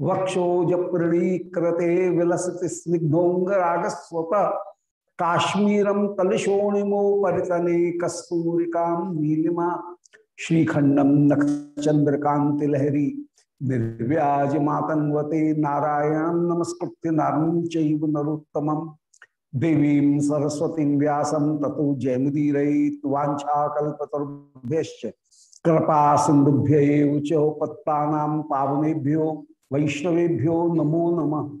वक्षोज प्रणीकृते विलसति स्निग्धोंगराग स्वत काश्मीरम तलशोणिमो परितने कस्तूरिका नीलिमा। श्रीखंडम नक्षचंद्रकांति लहरी निर्व्याज मातंगवते नारायण नमस्कृत्य नारम चैव नरोत्तम देवी सरस्वती व्यासम ततो जयमुदीर वाछाकुभ्य कृपा सिंधुभ्य पत्ता पावनेभ्यो। वैष्णवेभ्यो नमो नमः।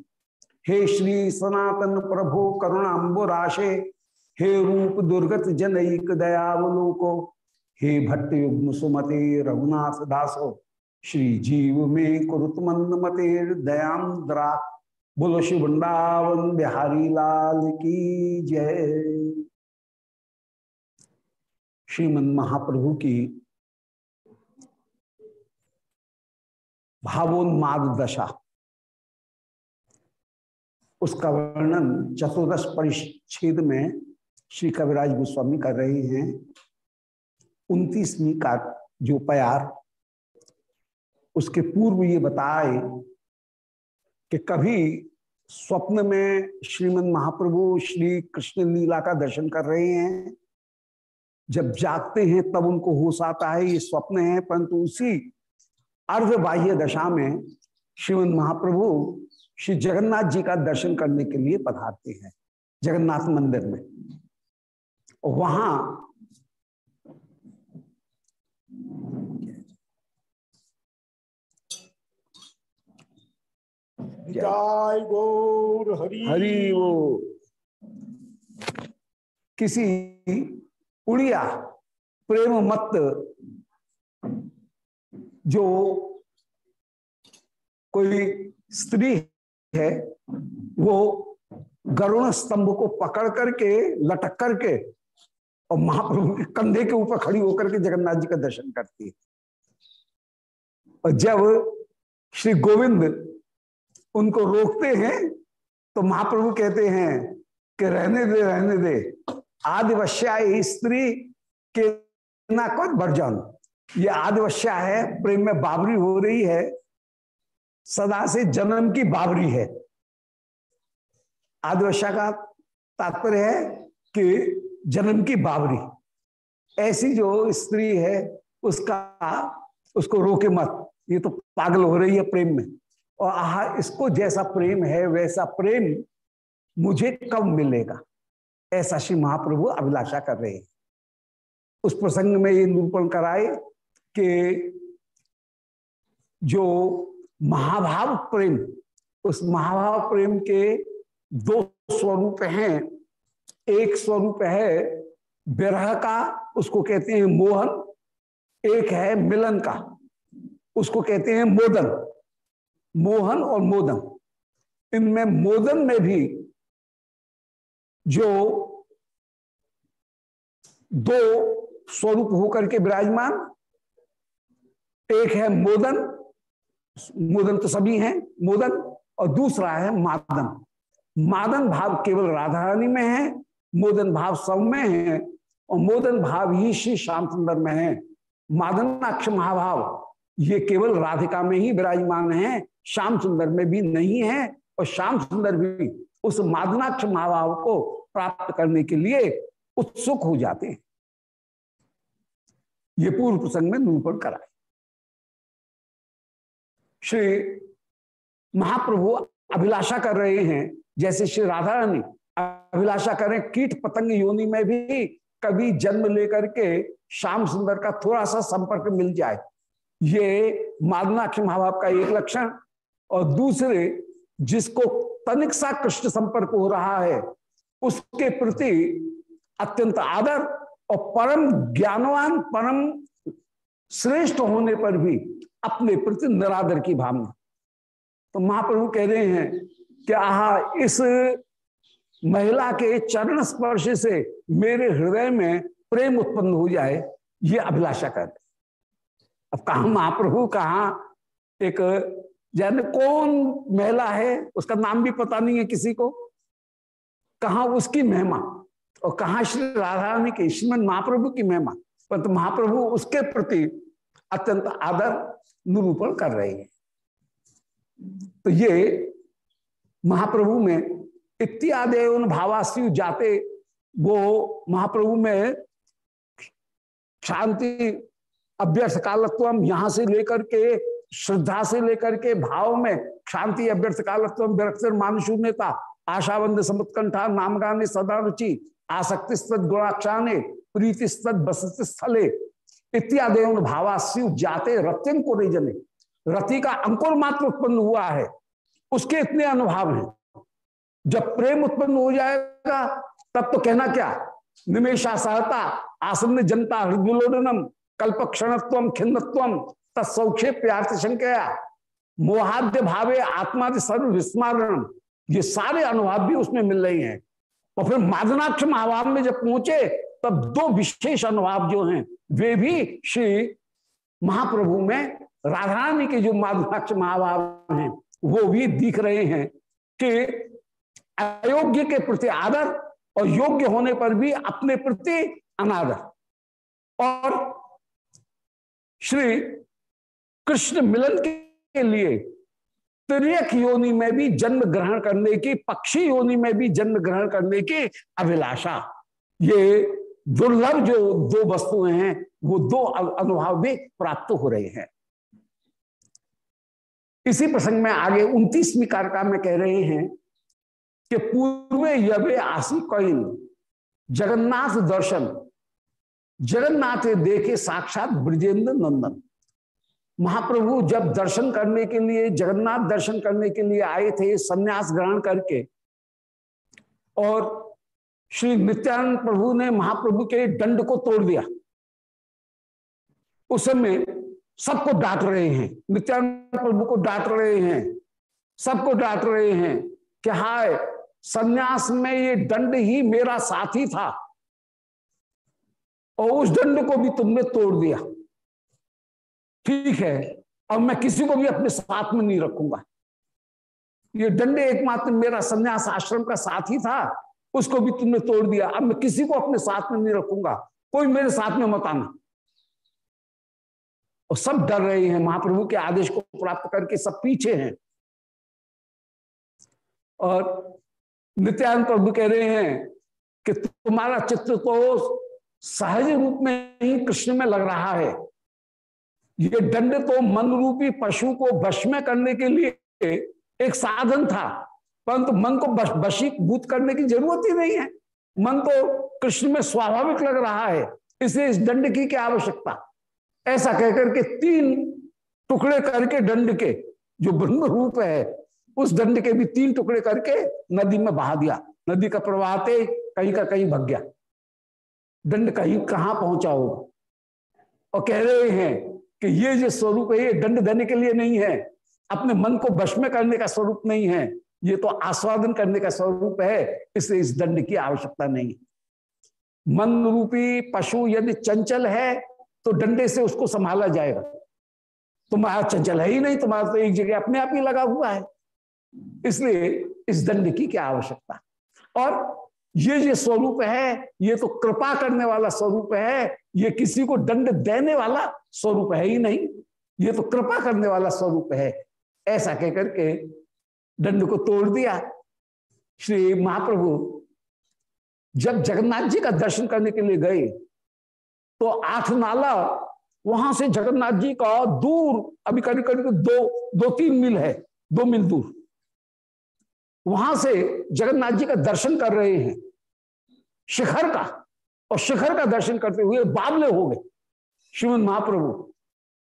हे श्री सनातन प्रभो करुणाबुराशे हे रूप दुर्गत जनक दयावलोको, हे भट्ट युग्म सुमते रघुनाथ दासो, श्री जीव में कुरुत मंद मते दयांद्रा बोलो शिव वृंदावन बिहारी लाल की जय। श्रीमन महाप्रभु की भावोन्माद दशा उसका वर्णन चतुर्दश परिच्छेद में श्री कविराज गोस्वामी कर रहे हैं। उन्तीसवीं का जो प्यार, उसके पूर्व ये बताए कि कभी स्वप्न में श्रीमद महाप्रभु श्री कृष्ण लीला का दर्शन कर रहे हैं। जब जागते हैं तब उनको होश आता है, ये स्वप्न है, परंतु उसी अर्ध बाह्य दशा में श्रीमद महाप्रभु श्री जगन्नाथ जी का दर्शन करने के लिए पधारते हैं जगन्नाथ मंदिर में। वहाँ जय गौर हरि। हरि वो किसी उड़िया प्रेम मत जो कोई स्त्री है, वो गरुण स्तंभ को पकड़ करके, लटक करके और महाप्रभु के कंधे के ऊपर खड़ी होकर के जगन्नाथ जी का दर्शन करती है। और जब श्री गोविंद उनको रोकते हैं तो महाप्रभु कहते हैं कि रहने दे रहने दे आदिवश्या स्त्री के ना कौन वर्जन ये आदिवश्या है, प्रेम में बाबरी हो रही है, सदा से जन्म की बाबरी है। आदिवश्या का तात्पर्य है कि जन्म की बाबरी, ऐसी जो स्त्री है, उसका, उसको रोके मत, ये तो पागल हो रही है प्रेम में। और आह, इसको जैसा प्रेम है, वैसा प्रेम मुझे कब मिलेगा? ऐसा श्री महाप्रभु अभिलाषा कर रहे हैं। उस प्रसंग में ये निरूपण कराए कि जो महाभाव प्रेम, उस महाभाव प्रेम के दो स्वरूप हैं। एक स्वरूप है विरह का, उसको कहते हैं मोहन। एक है मिलन का, उसको कहते हैं मोदन। मोहन और मोदन। इनमें मोदन में भी जो दो स्वरूप होकर के विराजमान एक है मोदन मोदन तो सभी हैं, मोदन, और दूसरा है मादन। मादन भाव केवल राधा रानी में है, मोदन भाव सब में है, और मोदन भाव ही श्री श्याम सुंदर में है। मादनाक्ष महाभाव, ये केवल राधिका में ही विराजमान है श्याम सुंदर में भी नहीं है, और श्याम सुंदर भी उस मादनाक्ष महाभाव को प्राप्त करने के लिए उत्सुक हो जाते हैं। ये पूर्व प्रसंग में निरूपण कराए श्री महाप्रभु अभिलाषा कर रहे हैं, जैसे श्री राधा रानी अभिलाषा करें कीट पतंग योनि में भी कभी जन्म लेकर के श्याम सुंदर का थोड़ा सा संपर्क मिल जाए। ये मादनाक्ष महाभाव का एक लक्षण। और दूसरे, जिसको तनिक सा कृष्ण संपर्क हो रहा है, उसके प्रति अत्यंत आदर और परम ज्ञानवान, परम श्रेष्ठ होने पर भी अपने प्रति निरादर की भावना। तो महाप्रभु कह रहे हैं कि आहा, इस महिला के चरण स्पर्श से मेरे हृदय में प्रेम उत्पन्न हो जाए, ये अभिलाषा कर अब कहा, महाप्रभु, कहा, एक जाने कौन महिला है? उसका नाम भी पता नहीं है किसी को। कहा, उसकी महिमा। और कहा, श्री राधा रानी के श्रीमद महाप्रभु की महिमा। परंतु महाप्रभु उसके प्रति अत्यंत आदर निरूपण कर रहे हैं। तो ये महाप्रभु में इत्यादि उन भावास्यु जाते वो महाप्रभु में शांति, अभ्यर्थ कालत्व यहाँ से लेकर के, श्रद्धा से लेकर के, भाव में शांति, अभ्यर्थ कालत्व विरक्तर मानुषून्यता आशाबंद समुत्कंठा, नामगाने सदा रुचि आसक्ति गुणाक्षाने प्रीति बसत स्थले इत्यादि भावास्यु जाते रत्यन को जने। रति का अंकुर मात्र उत्पन्न हुआ है। उसके इतने अनुभाव हैं। जब प्रेम उत्पन्न हो जाएगा, तब तो कहना क्या? निमेशा सहता, आसन्न जनता हृदयोडनम कल्प क्षणत्व खिन्नत्व तत्सौक्षे प्यार्थ शंकया मोहाद्य भावे आत्मा सर्व विस्मारण ये सारे अनुभव भी उसमें मिल रहे हैं। और फिर मादनाक्ष महाभाव में जब पहुँचे तब दो विशेष अनुभाव जो हैं, वे भी श्री महाप्रभु में राधारानी के जो माधुराक्ष महाभाव हैं, वो भी दिख रहे हैं कि अयोग्य के प्रति आदर और योग्य होने पर भी अपने प्रति अनादर। और श्री कृष्ण मिलन के लिए त्रियक योनि में भी जन्म ग्रहण करने की, पक्षी योनि में भी जन्म ग्रहण करने की अभिलाषा, ये दुर्लभ जो, दो वस्तुएँ हैं, वो दो अनुभव भी प्राप्त हो रहे हैं। इसी प्रसंग में आगे उन्तीसवीं कारका में कह रहे हैं कि पूर्व यवे आसी कौन जगन्नाथ दर्शन। जगन्नाथ देखे साक्षात ब्रजेंद्र नंदन। महाप्रभु जब दर्शन करने के लिए, जगन्नाथ दर्शन करने के लिए आए थे, संन्यास ग्रहण करके, और श्री नित्यानंद प्रभु ने महाप्रभु के दंड को तोड़ दिया। उस समय सबको डांट रहे हैं। नित्यानंद प्रभु को डांट रहे हैं। सबको डांट रहे हैं कि हाय, सन्यास में ये दंड ही मेरा साथी था और उस दंड को भी तुमने तोड़ दिया। ठीक है, अब मैं किसी को भी अपने साथ में नहीं रखूँगा। ये दंड एकमात्र मेरा सन्यास आश्रम का साथी था। उसको भी तुमने तोड़ दिया। अब मैं किसी को अपने साथ में नहीं रखूँगा। कोई मेरे साथ में मत आना। और सब डर रहे हैं महाप्रभु के आदेश को प्राप्त करके सब पीछे हैं। और नित्यानंद प्रभु कह रहे हैं कि तुम्हारा चित्र तो सहज रूप में ही कृष्ण में लग रहा है। ये दंड तो मन रूपी पशु को वश में करने के लिए एक साधन था। परंतु मन को वशीभूत करने की ज़रूरत ही नहीं है। मन तो कृष्ण में स्वाभाविक लग रहा है इसलिए इस दंड की क्या आवश्यकता? ऐसा कहकर के तीन टुकड़े करके दंड के, जो ब्रह्म रूप है, उस दंड के भी तीन टुकड़े करके नदी में बहा दिया। नदी का प्रवाहते कहीं का कहीं भग गया। दंड कहीं, कहाँ पहुँचा होगा और कह रहे हैं कि ये जो स्वरूप है, ये दंड देने के लिए नहीं है। अपने मन को वश में करने का स्वरूप नहीं है। ये तो आस्वादन करने का स्वरूप है, इसलिए इस दंड की आवश्यकता नहीं मन रूपी पशु यदि चंचल है तो डंडे से उसको संभाला जाएगा। तुम्हारा चंचल है ही नहीं, तुम्हारा तो एक जगह अपने आप ही लगा हुआ है। इसलिए इस दंड की क्या आवश्यकता? और ये जो स्वरूप है, ये तो कृपा करने वाला स्वरूप है, ये किसी को दंड देने वाला स्वरूप है ही नहीं, ये तो कृपा करने वाला स्वरूप है। ऐसा कहकर के दंड को तोड़ दिया। श्री महाप्रभु जब जगन्नाथ जी का दर्शन करने के लिए गए तो आठ नाला वहाँ से जगन्नाथ जी का दूर, अभी करीब करीब दो दो तीन मील है, दो मील दूर। वहाँ से जगन्नाथ जी का दर्शन कर रहे हैं। शिखर का, और शिखर का दर्शन करते हुए बाबले हो गए श्रीमद महाप्रभु।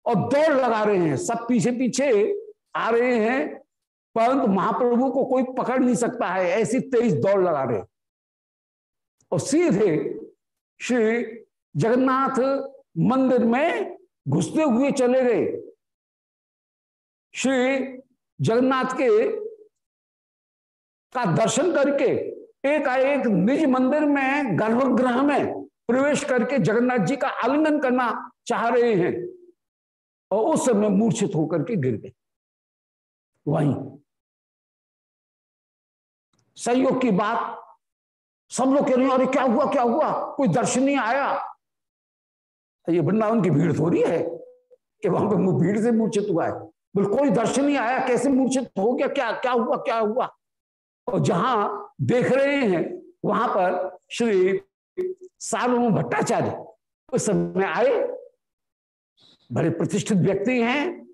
और दौड़ लगा रहे हैं, सब पीछे पीछे आ रहे हैं परंतु महाप्रभु को कोई पकड़ नहीं सकता है, ऐसी तेज दौड़ लगा रहे और सीधे श्री जगन्नाथ मंदिर में घुसते हुए चले गए। श्री जगन्नाथ के का दर्शन करके एक एक निज मंदिर में, गर्भगृह में प्रवेश करके जगन्नाथ जी का आलिंगन करना चाह रहे हैं। और उस समय मूर्छित होकर के गिर गए। वहीं सहयोग की बात। सब लोग कह रहे हैं, अरे, क्या हुआ क्या हुआ? कोई दर्शन आया? ये वृंदावन की भीड़ थोड़ी है कि वहाँ पे भीड़ से मूर्छित हुआ है। बोले, कोई दर्शन आया? कैसे मूर्छित हो गया? क्या क्या हुआ क्या हुआ? और जहाँ देख रहे हैं, वहाँ पर श्री सार्वभौम भट्टाचार्य उस समय आए। बड़े प्रतिष्ठित व्यक्ति हैं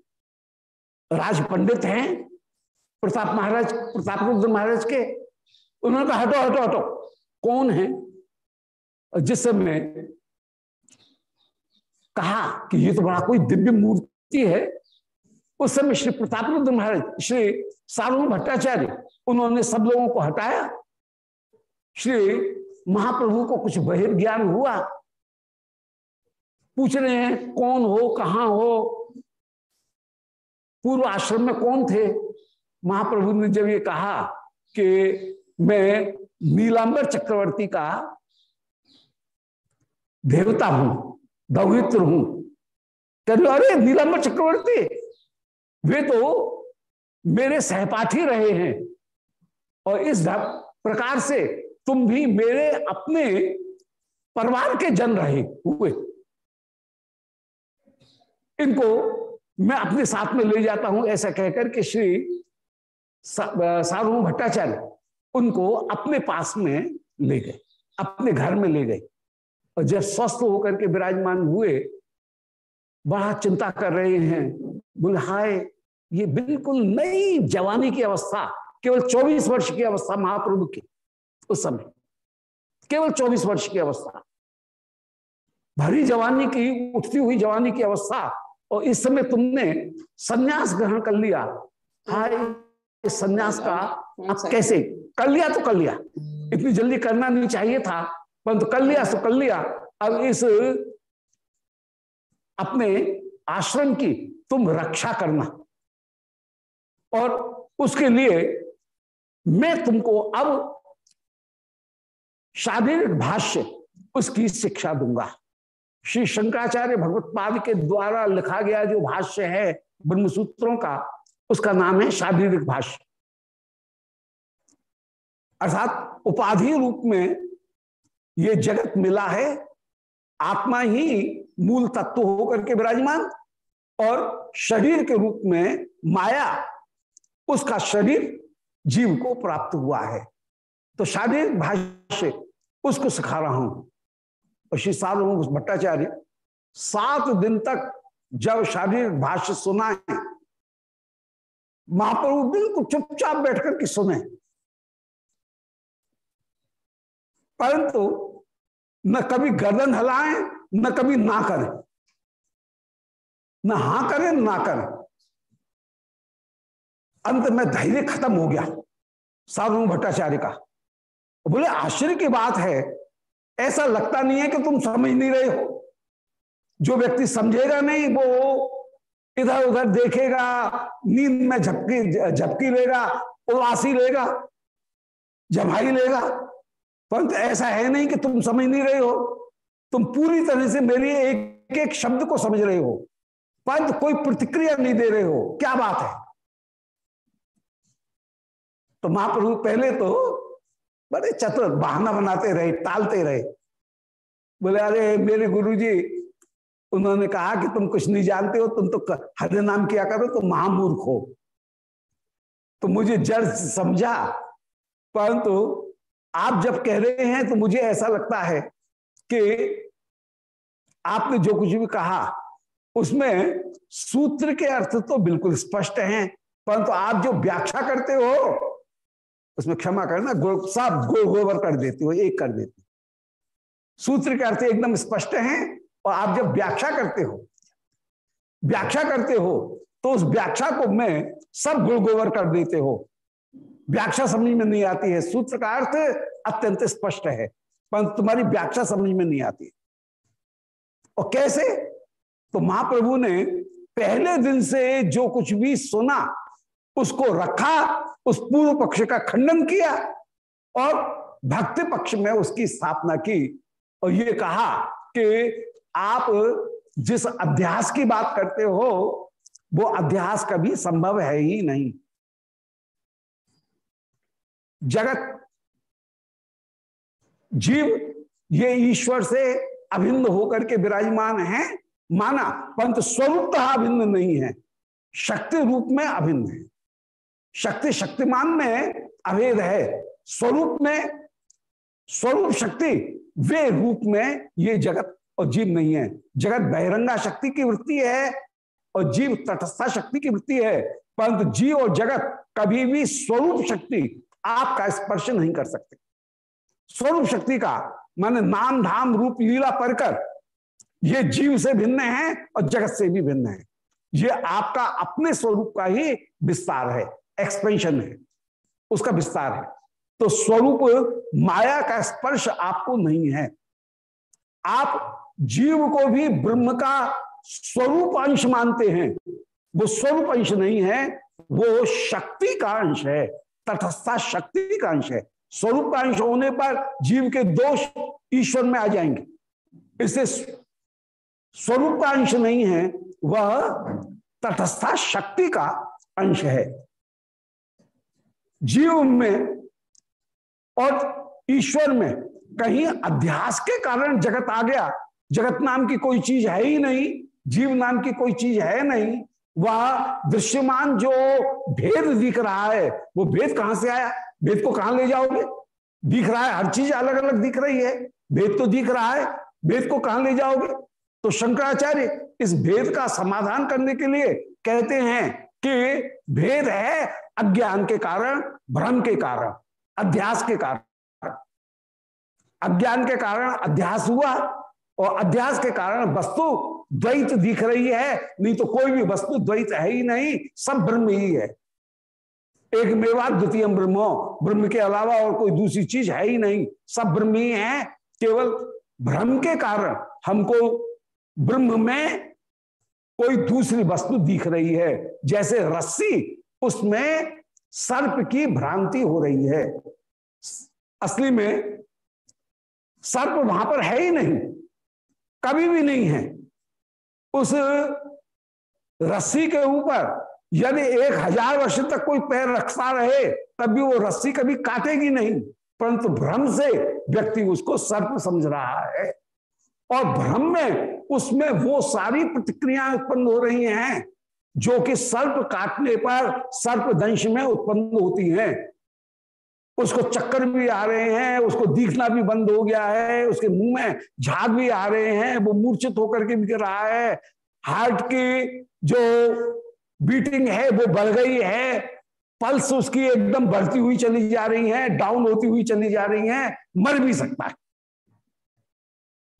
राज पंडित हैं, प्रताप महाराज प्रताप रुद्र महाराज के उन्होंने कहा, हटो हटो हटो। कौन है? जिस समय कहा कि ये तो बड़ा कोई दिव्य मूर्ति है, उस समय श्री प्रताप रुद्र महाराज, श्री सार्वभौम भट्टाचार्य, उन्होंने सब लोगों को हटाया। श्री महाप्रभु को कुछ बहिर्ज्ञान हुआ। पूछ रहे हैं, कौन हो, कहाँ हो? पूर्व आश्रम में कौन थे? महाप्रभु ने जब ये कहा कि मैं नीलांबर चक्रवर्ती का देवता हूँ दौहित्र हूँ। कह अरे, नीलांबर चक्रवर्ती, वे तो मेरे सहपाठी रहे हैं और इस प्रकार से तुम भी मेरे अपने परिवार के जन रहे हुए। इनको मैं अपने साथ में ले जाता हूँ, ऐसा कहकर के श्री सार्वभौम भट्टाचार्य उनको अपने पास में ले गए अपने घर में ले गए। और जब स्वस्थ होकर के विराजमान हुए बड़ा चिंता कर रहे हैं बोले हाय ये बिल्कुल नई जवानी की अवस्था केवल 24 वर्ष की अवस्था महाप्रभु की उस समय। केवल 24 वर्ष की अवस्था। भरी जवानी की उठती हुई जवानी की अवस्था। और इस समय तुमने सन्यास ग्रहण कर लिया। हाय इस सन्यास का आप कैसे कर लिया तो कर लिया। इतनी जल्दी करना नहीं चाहिए था परंतु कर लिया तो कर लिया। अब इस अपने आश्रम की तुम रक्षा करना। और उसके लिए मैं तुमको अब शारीरिक भाष्य उसकी शिक्षा दूँगा। श्री शंकराचार्य भगवत पाद के द्वारा लिखा गया जो भाष्य है ब्रह्मसूत्रों का उसका नाम है शारीरिक भाष्य। अर्थात उपाधि रूप में ये जगत मिला है, आत्मा ही मूल तत्व होकर के विराजमान और शरीर के रूप में माया, उसका शरीर जीव को प्राप्त हुआ है। तो शारीरिक भाष्य, उसको सिखा रहा हूँ। और श्री सार्वभौम भट्टाचार्य, सात दिन तक जब शारीरिक भाष्य सुना है महाप्रभु बिल्कुल चुपचाप बैठकर के सुने। परंतु न कभी गर्दन हलाएँ, न कभी ना करें। न हा करें, ना करें। अंत में धैर्य खत्म हो गया साधु भट्टाचार्य का। बोले, आश्चर्य की बात है, ऐसा लगता नहीं है कि तुम समझ नहीं रहे हो। जो व्यक्ति समझेगा नहीं, वो इधर उधर देखेगा, नींद में झपकी झपकी लेगा, उदासी लेगा, जमाई लेगा। परंतु ऐसा है नहीं कि तुम समझ नहीं रहे हो। तुम पूरी तरह से मेरी एक एक शब्द को समझ रहे हो। परंतु कोई प्रतिक्रिया नहीं दे रहे हो। क्या बात है? तो महाप्रभु पहले तो बड़े चतुर बहाना बनाते रहे, टालते रहे। बोले, अरे मेरे गुरुजी, उन्होंने कहा कि तुम कुछ नहीं जानते हो, तुम तो हरे नाम किया करो तो महामूर्ख हो। तो मुझे जड़ समझा। परंतु आप जब कह रहे हैं तो मुझे ऐसा लगता है कि आपने जो कुछ भी कहा, उसमें सूत्र के अर्थ तो बिल्कुल स्पष्ट हैं, परंतु तो आप जो व्याख्या करते हो, उसमें क्षमा करना सब गो गोबर कर देते हो, एक कर देते हो। सूत्र के अर्थ एकदम स्पष्ट हैं, और आप जब व्याख्या करते हो, व्याख्या करते हो तो उस व्याख्या को मैं सब गुड़ गोबर कर देते हो व्याख्या समझ में नहीं आती है। सूत्र का अर्थ अत्यंत स्पष्ट है पर तुम्हारी व्याख्या समझ में नहीं आती। और कैसे? तो महाप्रभु ने पहले दिन से जो कुछ भी सुना, उसको रखा, उस पूर्व पक्ष का खंडन किया और भक्ति पक्ष में उसकी स्थापना की। और ये कहा कि आप जिस अध्यास की बात करते हो, वो अध्यास कभी संभव है ही नहीं। जगत। जीव ये ईश्वर से अभिन्न होकर के विराजमान है, माना परंतु स्वरूपतः अभिन्न नहीं है, शक्ति रूप में अभिन्न है। शक्ति शक्तिमान में अभेद है, स्वरूप में, स्वरूप शक्ति वे रूप में ये जगत और जीव नहीं है। जगत बहिरंगा शक्ति की वृत्ति है और जीव तटस्था शक्ति की वृत्ति है। परंतु जीव और जगत कभी भी स्वरूप शक्ति आपका स्पर्श नहीं कर सकते। स्वरूप शक्ति का, माने नाम धाम रूप लीला परकर, ये जीव से भिन्न है और जगत से भी भिन्न है। ये आपका अपने स्वरूप का ही विस्तार है एक्सपेंशन है, उसका विस्तार है। तो स्वरूप माया का स्पर्श आपको नहीं है। आप जीव को भी ब्रह्म का स्वरूप अंश मानते हैं। वो स्वरूप अंश नहीं है, वो शक्ति का अंश है। तटस्था शक्ति का अंश है। स्वरूप का अंश होने पर जीव के दोष ईश्वर में आ जाएँगे। इसे स्वरूप का अंश नहीं है, वह तटस्था शक्ति का अंश है। जीव में और ईश्वर में कहीं अध्यास के कारण जगत आ गया। जगत नाम की कोई चीज़ है ही नहीं, जीव नाम की कोई चीज़ है नहीं वह दृश्यमान जो भेद दिख रहा है, वो भेद कहाँ से आया? भेद को कहाँ ले जाओगे? दिख रहा है, हर चीज़ अलग अलग दिख रही है। भेद तो दिख रहा है, भेद को कहाँ ले जाओगे? तो शंकराचार्य इस भेद का समाधान करने के लिए कहते हैं कि भेद है अज्ञान के कारण, भ्रम के कारण, अध्यास के कारण। अज्ञान के कारण अध्यास हुआ और अध्यास के कारण वस्तु द्वैत दिख रही है, नहीं तो कोई भी वस्तु द्वैत है ही नहीं, सब ब्रह्म ही है। एक मेवा द्वितीय ब्रह्म ब्रह्म के अलावा और कोई दूसरी चीज़ है ही नहीं, सब ब्रह्म ही है, केवल भ्रम के कारण हमको ब्रह्म में कोई दूसरी वस्तु दिख रही है, जैसे रस्सी, उसमें सर्प की भ्रांति हो रही है। असली में सर्प वहाँ पर है ही नहीं, कभी भी नहीं है। उस रस्सी के ऊपर यदि एक हज़ार वर्ष तक कोई पैर रखता रहे, तब भी वो रस्सी कभी काटेगी नहीं। परंतु भ्रम से व्यक्ति उसको सर्प समझ रहा है। और भ्रम में उसमें वो सारी प्रतिक्रियाएँ उत्पन्न हो रही हैं, जो कि सर्प काटने पर सर्प दंश में उत्पन्न होती हैं। उसको चक्कर भी आ रहे हैं, उसको दिखना भी बंद हो गया है, उसके मुँह में झाग भी आ रहे हैं, वो मूर्छित होकर के बिक रहा है। हार्ट की जो बीटिंग है, वो बढ़ गई है। पल्स उसकी एकदम बढ़ती हुई चली जा रही है, डाउन होती हुई चली जा रही है, मर भी सकता है।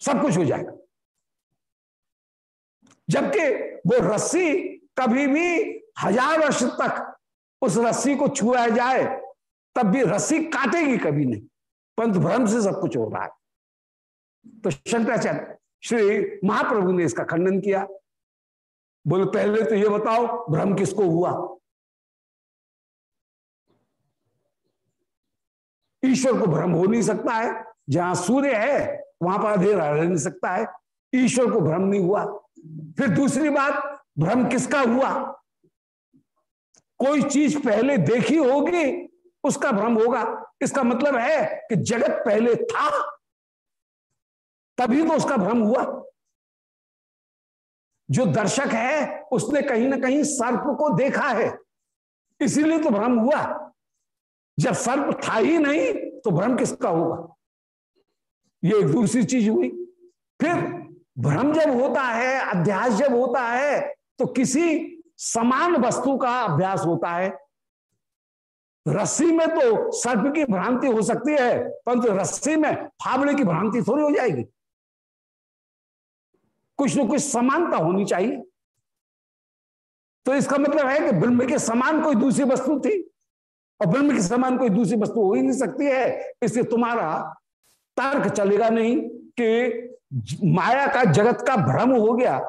सब कुछ हो जाएगा। जबकि वो रस्सी कभी भी हज़ार वर्ष तक उस रस्सी को छुआ जाए तब भी रस्सी काटेगी कभी नहीं। परंतु भ्रम से सब कुछ हो रहा है। तो शंकराचार्य, श्री महाप्रभु ने इसका खंडन किया। बोले, पहले तो ये बताओ, भ्रम किसको हुआ? ईश्वर को भ्रम हो नहीं सकता है। जहाँ सूर्य है, वहाँ पर अंधेरा रह नहीं सकता है। ईश्वर को भ्रम नहीं हुआ। फिर दूसरी बात, भ्रम किसका हुआ? कोई चीज़ पहले देखी होगी उसका भ्रम होगा। इसका मतलब है कि जगत पहले था, तभी तो उसका भ्रम हुआ। जो दर्शक है, उसने कहीं ना कहीं सर्प को देखा है। इसीलिए तो भ्रम हुआ। जब सर्प था ही नहीं तो भ्रम किसका होगा? ये एक दूसरी चीज़ हुई। फिर भ्रम जब होता है अध्यास जब होता है तो किसी समान वस्तु का अभ्यास होता है। रस्सी में तो सर्प की भ्रांति हो सकती है, परंतु रस्सी में फावड़े की भ्रांति थोड़ी हो जाएगी। कुछ न कुछ समानता होनी चाहिए। तो इसका मतलब है कि ब्रह्म के समान कोई दूसरी वस्तु थी, और ब्रह्म के समान कोई दूसरी वस्तु हो ही नहीं सकती है। इसलिए तुम्हारा तर्क चलेगा नहीं कि माया का जगत का भ्रम हो गया।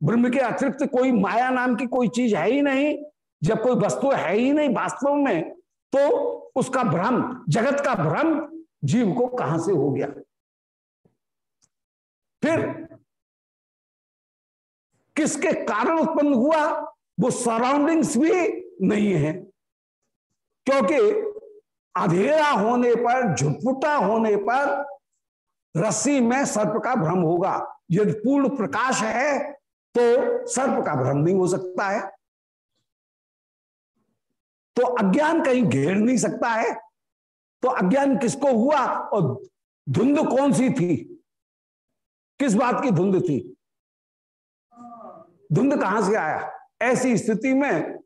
ब्रह्म के अतिरिक्त कोई माया नाम की कोई चीज़ है ही नहीं, जब कोई वस्तु है ही नहीं वास्तव में। तो उसका भ्रम, जगत का भ्रम जीव को कहाँ से हो गया? फिर किसके कारण उत्पन्न हुआ? वो सराउंडिंग्स भी नहीं है, क्योंकि अधेरा होने पर, झुटपुटा होने पर रस्सी में सर्प का भ्रम होगा। यदि पूर्ण प्रकाश है तो सर्प का भ्रम नहीं हो सकता है। तो अज्ञान कहीं घेर नहीं सकता है। तो अज्ञान किसको हुआ और धुंध कौन सी थी? किस बात की धुंध थी? धुंध कहाँ से आया? ऐसी स्थिति में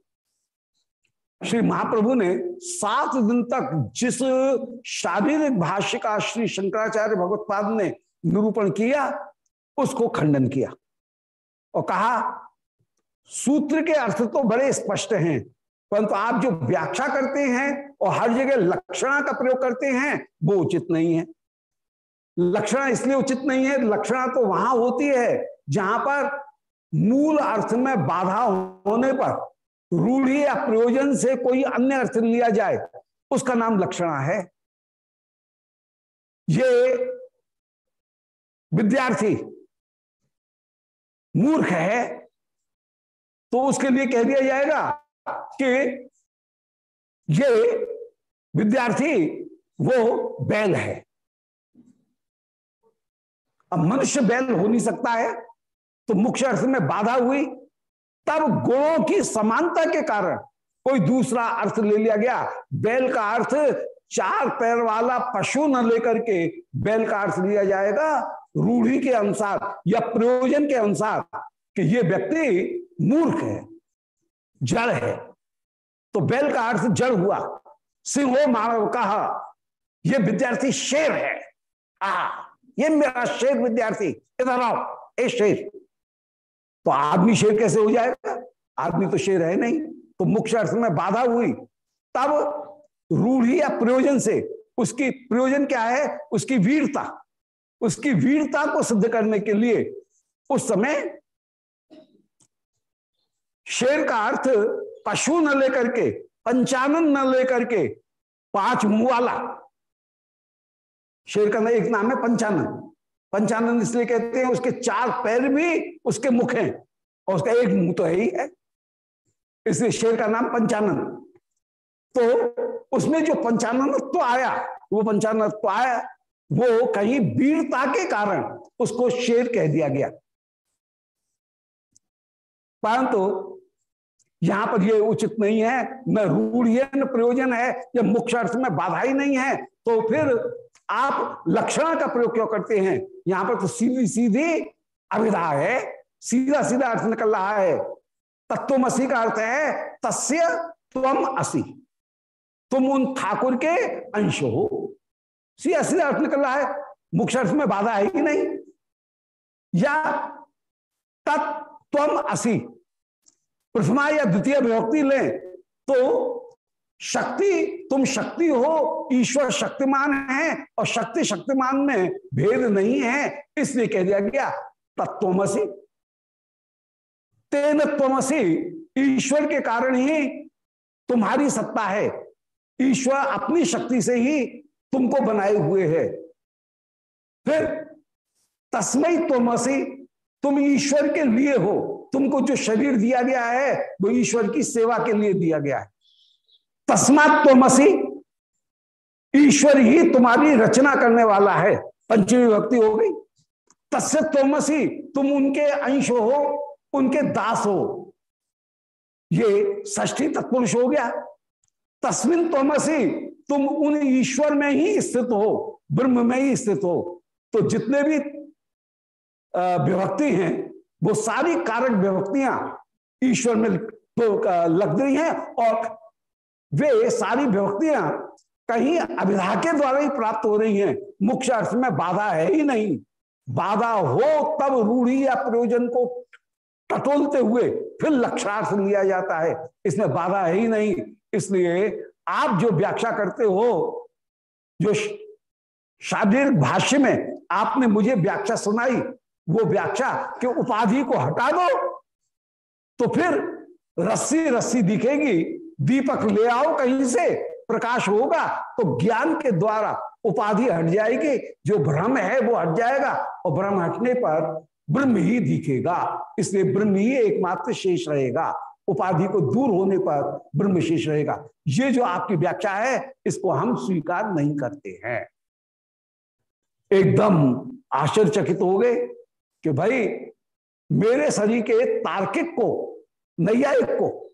श्री महाप्रभु ने सात दिन तक जिस शारीरिक भाष्य का श्री शंकराचार्य भगवत्पाद ने निरूपण किया, उसको खंडन किया और कहा, सूत्र के अर्थ तो बड़े स्पष्ट हैं। परंतु आप जो व्याख्या करते हैं और हर जगह लक्षणा का प्रयोग करते हैं, वो उचित नहीं है। लक्षणा इसलिए उचित नहीं है, लक्षणा तो वहाँ होती है जहाँ पर मूल अर्थ में बाधा होने पर रूढ़ी या प्रयोजन से कोई अन्य अर्थ लिया जाए, उसका नाम लक्षणा है। ये विद्यार्थी मूर्ख है तो उसके लिए कह दिया जाएगा कि ये विद्यार्थी, वो बैल है। अब मनुष्य बैल हो नहीं सकता है तो मुख्य अर्थ में बाधा हुई। तब गुणों की समानता के कारण कोई दूसरा अर्थ ले लिया गया। बैल का अर्थ, चार पैर वाला पशु न लेकर के बैल का अर्थ लिया जाएगा। रूढ़ी के अनुसार या प्रयोजन के अनुसार कि ये व्यक्ति मूर्ख है। जड़ है। तो बैल का अर्थ जड़ हुआ। सिंह मानव कहा यह विद्यार्थी शेर है। आ ये मेरा शेर विद्यार्थी। इधर आओ, ए शेर। तो आदमी शेर कैसे हो जाएगा? आदमी तो शेर है नहीं। तो मुख्य अर्थ में बाधा हुई। तब रूढ़ी या प्रयोजन से उसकी प्रयोजन क्या है? उसकी वीरता। उसकी वीरता को सिद्ध करने के लिए उस समय शेर का अर्थ पशु न लेकर के, पंचानन न लेकर के, पाँच मुँह वाला। शेर का एक नाम है पंचानन। पंचानन इसलिए कहते हैं उसके चार पैर भी उसके मुख हैं और उसका एक मुँह तो है ही है। इसलिए शेर का नाम पंचानन। तो उसमें जो पंचाननत्व तो आया, वो पंचानत्व तो आया, वो कहीं वीरता के कारण उसको शेर कह दिया गया। परंतु यहाँ पर ये उचित नहीं है। न रूढ़ न प्रयोजन है जब मुख्य अर्थ में बाधा ही नहीं है। तो फिर आप लक्षण का प्रयोग क्यों करते हैं? यहाँ पर तो सीधी सीधी अविधा है। सीधा सीधा अर्थ निकल रहा है। तत्वमसी का अर्थ है, तस्य तुम असी। तुम उन ठाकुर के अंश हो। सीधा सीधा अर्थ निकल रहा है। मुख्य अर्थ में बाधा है ही नहीं। या तत्व असी। प्रथमा या द्वितीय विभक्ति लें। तो शक्ति, तुम शक्ति हो, ईश्वर शक्तिमान है और शक्ति शक्तिमान में भेद नहीं है, इसलिए कह दिया गया, तत्वमसी। तेन त्वमसी, ईश्वर के कारण ही तुम्हारी सत्ता है। ईश्वर अपनी शक्ति से ही तुमको बनाए हुए है। फिर तस्मय त्वमसी, तुम ईश्वर के लिए हो। तुमको जो शरीर दिया गया है, वो ईश्वर की सेवा के लिए दिया गया है। तस्मात तो मसी, ईश्वर ही तुम्हारी रचना करने वाला है। पंचमी भक्ति हो गई। तस्य तोमसी तुम उनके अंश हो, उनके दास हो। ये ष्ठी तत्पुरुष हो गया। तस्मिन तोमसी तुम उन ईश्वर में ही स्थित हो, ब्रह्म में ही स्थित हो। तो जितने भी विभक्ति हैं वो सारी कारक विभक्तियाँ ईश्वर में तो लग गई हैं और वे सारी विभक्तियाँ कहीं अभिधा के द्वारा ही प्राप्त हो रही हैं। मुख्य अर्थ में बाधा है ही नहीं। बाधा हो तब रूढ़ी या प्रयोजन को टटोलते हुए फिर लक्षार्थ लिया जाता है। इसमें बाधा है ही नहीं। इसलिए आप जो व्याख्या करते हो, जो शारीरिक भाष्य में आपने मुझे व्याख्या सुनाई वो व्याख्या कि उपाधि को हटा दो तो फिर रस्सी रस्सी दिखेगी, दीपक ले आओ कहीं से, प्रकाश होगा तो ज्ञान के द्वारा उपाधि हट जाएगी, जो भ्रम है वो हट जाएगा, और भ्रम हटने पर ब्रह्म ही दिखेगा। इसलिए ब्रह्म ही एकमात्र शेष रहेगा। उपाधि को दूर होने पर ब्रह्म शेष रहेगा। ये जो आपकी व्याख्या है, इसको हम स्वीकार नहीं करते हैं। एकदम आश्चर्यचकित हो गए। कि भाई, मेरे शरीर के तार्किक को, नैयायिक को,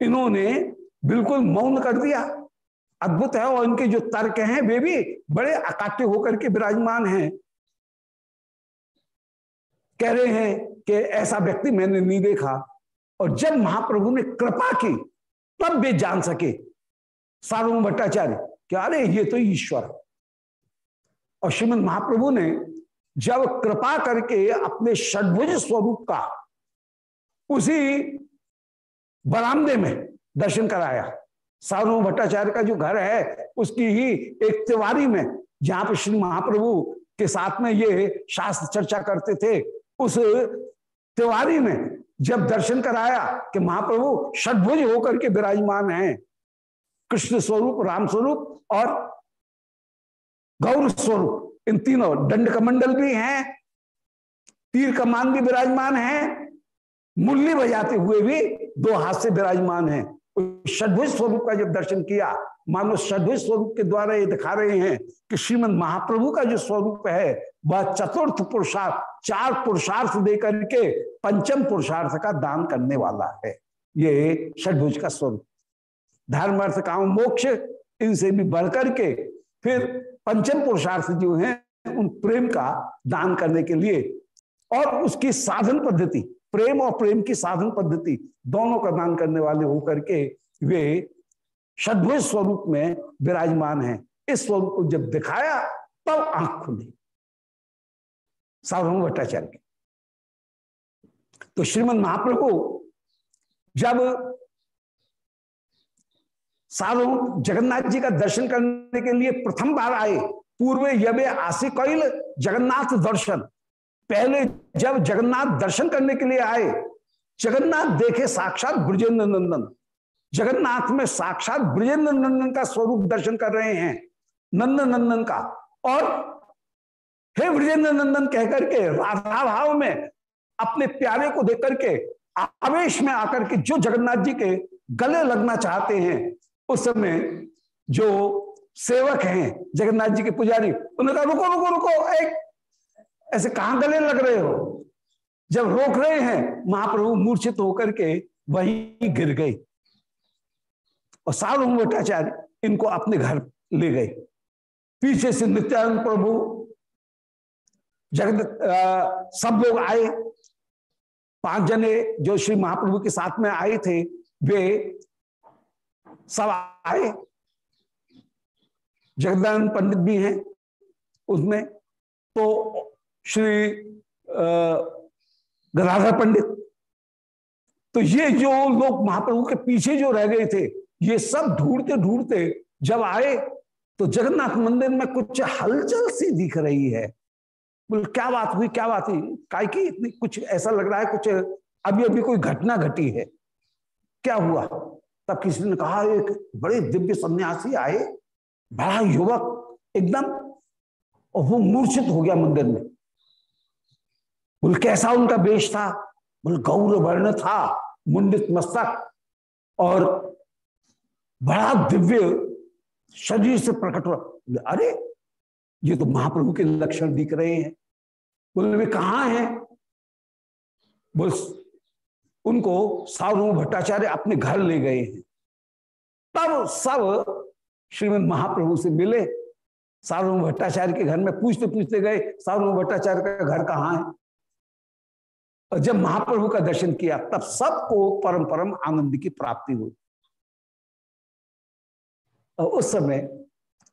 इन्होंने बिल्कुल मौन कर दिया। अद्भुत है, और इनके जो तर्क हैं, वे भी बड़े अकाट्य होकर के विराजमान हैं। कह रहे हैं कि ऐसा व्यक्ति मैंने नहीं देखा, और जब महाप्रभु ने कृपा की, तब वे जान सके, सार्वभौम भट्टाचार्य अरे, ये तो ईश्वर। और श्रीमद महाप्रभु ने जब कृपा करके अपने षडभुज स्वरूप का उसी बरामदे में दर्शन कराया। सार्वभौम भट्टाचार्य का जो घर है, उसकी ही एक तिवारी में, जहाँ पर श्री महाप्रभु के साथ में ये शास्त्र चर्चा करते थे, उस तिवारी में जब दर्शन कराया कि महाप्रभु षडभुज होकर के विराजमान हैं, कृष्ण स्वरूप, राम स्वरूप और गौर स्वरूप इन तीनों दंड कमंडल भी हैं, तीर कमान भी विराजमान है, मुरली बजाते हुए भी दो हाथ से विराजमान है। षडभुज स्वरूप का जब दर्शन किया, मानो षडभुज स्वरूप के द्वारा ये दिखा रहे हैं कि श्रीमद महाप्रभु का जो स्वरूप है, वह चतुर्थ पुरुषार्थ, चार पुरुषार्थ देकर के पंचम पुरुषार्थ का दान करने वाला है। ये षडभुज का स्वरूप। धर्म अर्थ काम मोक्ष, इनसे भी बढ़कर के फिर पंचम पुरुषार्थ जो है, उन प्रेम का दान करने के लिए और उसकी साधन पद्धति, प्रेम और प्रेम की साधन पद्धति दोनों का दान करने वाले होकर के वे सद्भुज स्वरूप में विराजमान हैं। इस स्वरूप को जब दिखाया, तब आँख खुली। सार्वभौम भट्टाचार्य तो श्रीमद महाप्रभु जब सार्वभौम जगन्नाथ जी का दर्शन करने के लिए प्रथम बार आए। पूर्व यवे आशी कैल जगन्नाथ दर्शन। पहले जब जगन्नाथ दर्शन करने के लिए आए, जगन्नाथ देखे साक्षात ब्रजेंद्र नंदन जगन्नाथ में साक्षात ब्रजेंद्र नंदन का स्वरूप दर्शन कर रहे हैं नंद नंदन का। और हे ब्रजेंद्र नंदन कहकर के राधा भाव में अपने प्यारे को देख करके आवेश में आकर के जो जगन्नाथ जी के गले लगना चाहते हैं उस समय जो सेवक हैं, जगन्नाथ जी के पुजारी, उन्होंने कहा, रुको रुको रुको, एक ऐसे कहाँ गले लग रहे हो? जब रोक रहे हैं, महाप्रभु मूर्छित होकर के वहीं गिर गए। और सार्वभौम भट्टाचार्य इनको अपने घर ले गए। पीछे से नित्यानंद प्रभु जगत सब लोग आए। पाँच जने जो श्री महाप्रभु के साथ में आए थे, वे सब आए जगदानंद पंडित भी हैं उसमें। तो श्री गदाधर पंडित तो ये जो लोग महाप्रभु के पीछे जो रह गए थे, ये सब ढूंढते ढूंढते जब आए तो जगन्नाथ मंदिर में कुछ हलचल सी दिख रही है। बोल, क्या बात हुई, क्या बात हुई? काय की इतनी कुछ ऐसा लग रहा है, कुछ अभी अभी कोई घटना घटी है? क्या हुआ? तब किसी ने कहा, एक बड़े दिव्य सन्यासी आए, बड़ा युवक एकदम, और वो मूर्छित हो गया मंदिर में। बोल, कैसा उनका वेश था? बोल गौर वर्ण था, मुंडित मस्तक, और बड़ा दिव्य शरीर से प्रकट हुआ। अरे, ये तो महाप्रभु के लक्षण दिख रहे हैं। बोले, वे कहा हैं? बोल उनको सार्वभौम भट्टाचार्य अपने घर ले गए हैं। तब सब श्रीमद महाप्रभु से मिले। सार्वभौम भट्टाचार्य के घर में पूछते पूछते गए सार्वभौम भट्टाचार्य का घर कहाँ है? और जब महाप्रभु का दर्शन किया, तब सबको परम परम आनंद की प्राप्ति हुई। और उस समय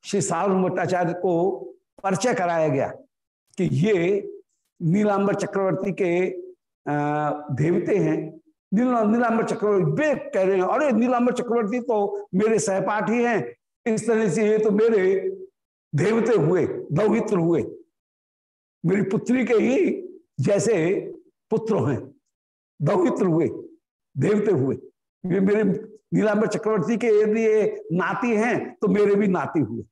श्री सावल भट्टाचार्य को परिचय कराया गया कि ये नीलांबर चक्रवर्ती के देवते हैं। नीलांबर चक्रवर्ती वे कह रहे हैं, अरे नीलांबर चक्रवर्ती तो मेरे सहपाठी हैं। इस तरह से ये तो मेरे देवते हुए, दौहित्र हुए। मेरी पुत्री के ही जैसे पुत्र हैं, दौहित्र हुए, देवते हुए। ये मेरे नीलांबर चक्रवर्ती के यदि ये नाती हैं तो मेरे भी नाती हुए।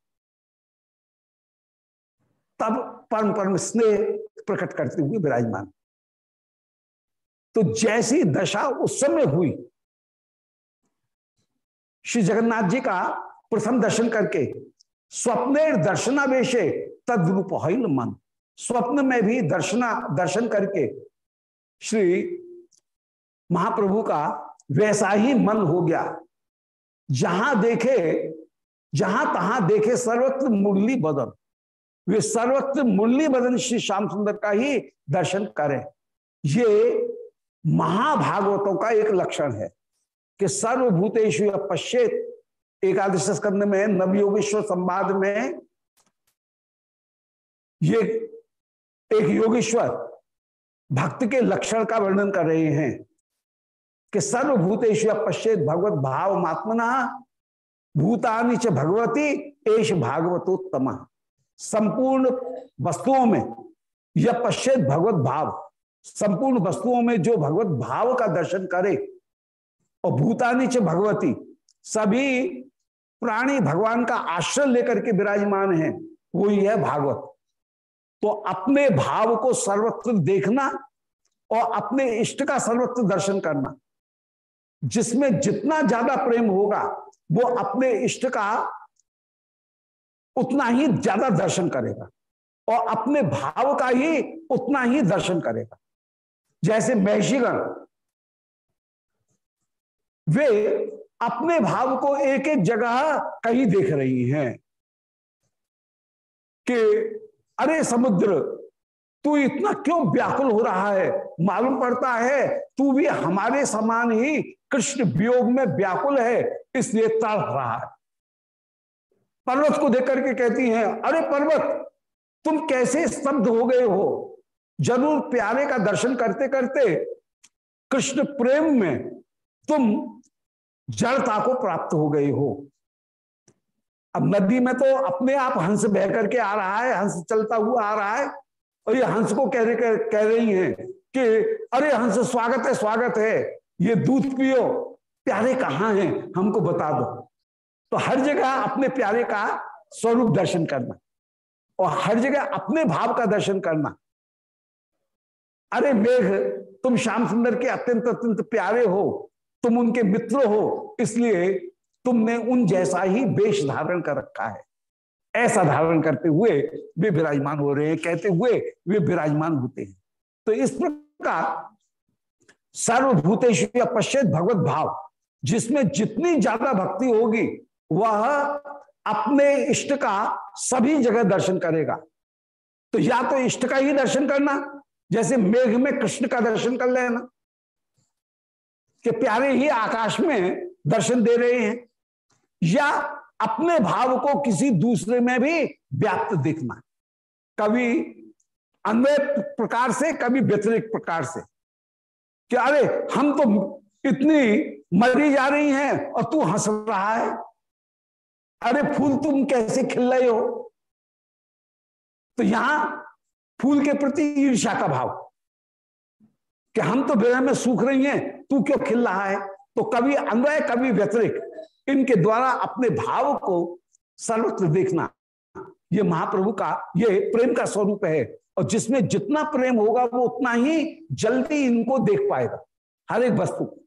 तब परम परम स्नेह प्रकट करते हुए विराजमान। तो जैसी दशा उस समय हुई। श्री जगन्नाथ जी का प्रथम दर्शन करके स्वप्न दर्शनावेशे तद रूप मन। स्वप्न में भी दर्शना, दर्शन करके श्री महाप्रभु का वैसा ही मन हो गया। जहाँ देखे, जहाँ तहां देखे सर्वत्र मुरली बदन। वे सर्वत्र मुरली बदन श्री श्याम सुंदर का ही दर्शन करें। ये महाभागवतों का एक लक्षण है कि सर्वभूतेश पश्चेत एकादश स्कंद में, नवयोगेश्वर संवाद में ये एक योगेश्वर भक्त के लक्षण का वर्णन कर रहे हैं कि सर्वभूतेश पश्चेत भगवत भाव मात्मना, भूतानि च भगवती एश भागवतोत्तम। संपूर्ण वस्तुओं में यह पश्चेत भगवत भाव। संपूर्ण वस्तुओं में जो भगवत भाव का दर्शन करे और भूतानी च भगवती, सभी प्राणी भगवान का आश्रय लेकर के विराजमान है, वो ही है भागवत। तो अपने भाव को सर्वत्र देखना और अपने इष्ट का सर्वत्र दर्शन करना, जिसमें जितना ज़्यादा प्रेम होगा, वो अपने इष्ट का उतना ही ज़्यादा दर्शन करेगा और अपने भाव का ही उतना ही दर्शन करेगा। जैसे महषिगण वे अपने भाव को एक एक जगह कहीं देख रही हैं कि, अरे समुद्र, तू इतना क्यों व्याकुल हो रहा है? मालूम पड़ता है, तू भी हमारे समान ही कृष्ण वियोग में व्याकुल है, इसलिए तड़प रहा है। पर्वत को देख करके कहती हैं, अरे पर्वत, तुम कैसे स्तब्ध हो गए हो? ज़रूर प्यारे का दर्शन करते करते कृष्ण प्रेम में तुम जड़ता को प्राप्त हो गई हो। अब नदी में तो अपने आप हंस बह करके आ रहा है, हंस चलता हुआ आ रहा है और ये हंस को कह रहे, कह रही हैं कि अरे हंस, स्वागत है स्वागत है, ये दूध पियो। प्यारे कहाँ हैं? हमको बता दो। तो हर जगह अपने प्यारे का स्वरूप दर्शन करना और हर जगह अपने भाव का दर्शन करना। अरे मेघ, तुम श्याम सुंदर के अत्यंत अत्यंत प्यारे हो, तुम उनके मित्र हो, इसलिए तुमने उन जैसा ही वेश धारण कर रखा है। ऐसा धारण करते हुए वे विराजमान हो रहे हैं, कहते हुए वे विराजमान होते हैं। तो इस प्रकार सर्वभूतेश पश्चित भगवत भाव, जिसमें जितनी ज़्यादा भक्ति होगी, वह अपने इष्ट का सभी जगह दर्शन करेगा। तो या तो इष्ट का ही दर्शन करना जैसे मेघ में कृष्ण का दर्शन कर लेना। कि प्यारे ही आकाश में दर्शन दे रहे हैं। या अपने भाव को किसी दूसरे में भी व्याप्त देखना। कभी अन्वय प्रकार से कभी व्यतिरिक प्रकार से। कि अरे, हम तो इतनी मरी जा रही हैं और तू हंस रहा है। अरे, फूल तुम कैसे खिल रहे हो? तो यहाँ फूल के प्रति ईर्षा का भाव। कि हम तो विरह में सूख रही हैं, तू क्यों खिल रहा है? तो कभी अन्वय कभी व्यतिरिक इनके द्वारा अपने भाव को सर्वत्र देखना। ये महाप्रभु का, ये प्रेम का स्वरूप है। और जिसमें जितना प्रेम होगा, वो उतना ही जल्दी इनको देख पाएगा। हर एक वस्तु।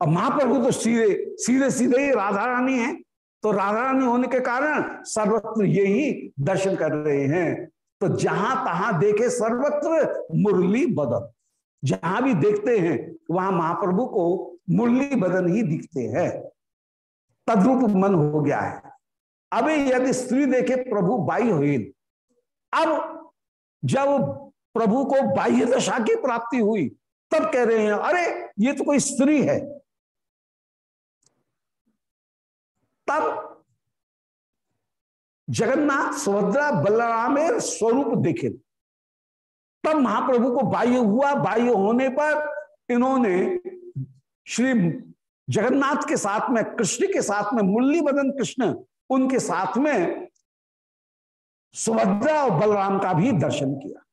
और महाप्रभु तो सीधे सीधे सीधे ही राधा रानी है। तो राधा रानी होने के कारण सर्वत्र यही दर्शन कर रहे हैं। तो जहाँ तहां देखे सर्वत्र मुरली बदन। जहाँ भी देखते हैं, वहाँ महाप्रभु को मुरली बदन ही दिखते हैं। तद्रूप मन हो गया है। अभी यदि स्त्री देखे प्रभु बाई हुई अब जब प्रभु को बाह्य दशा की प्राप्ति हुई, तब कह रहे हैं, अरे, ये तो कोई स्त्री है। तब जगन्नाथ, सुभद्रा बलराम स्वरूप देखे। तब महाप्रभु को बाह्य हुआ, बाह्य होने पर इन्होंने श्री जगन्नाथ के साथ में, कृष्ण के साथ में मुरली बदन कृष्ण, उनके साथ में सुभद्रा और बलराम का भी दर्शन किया।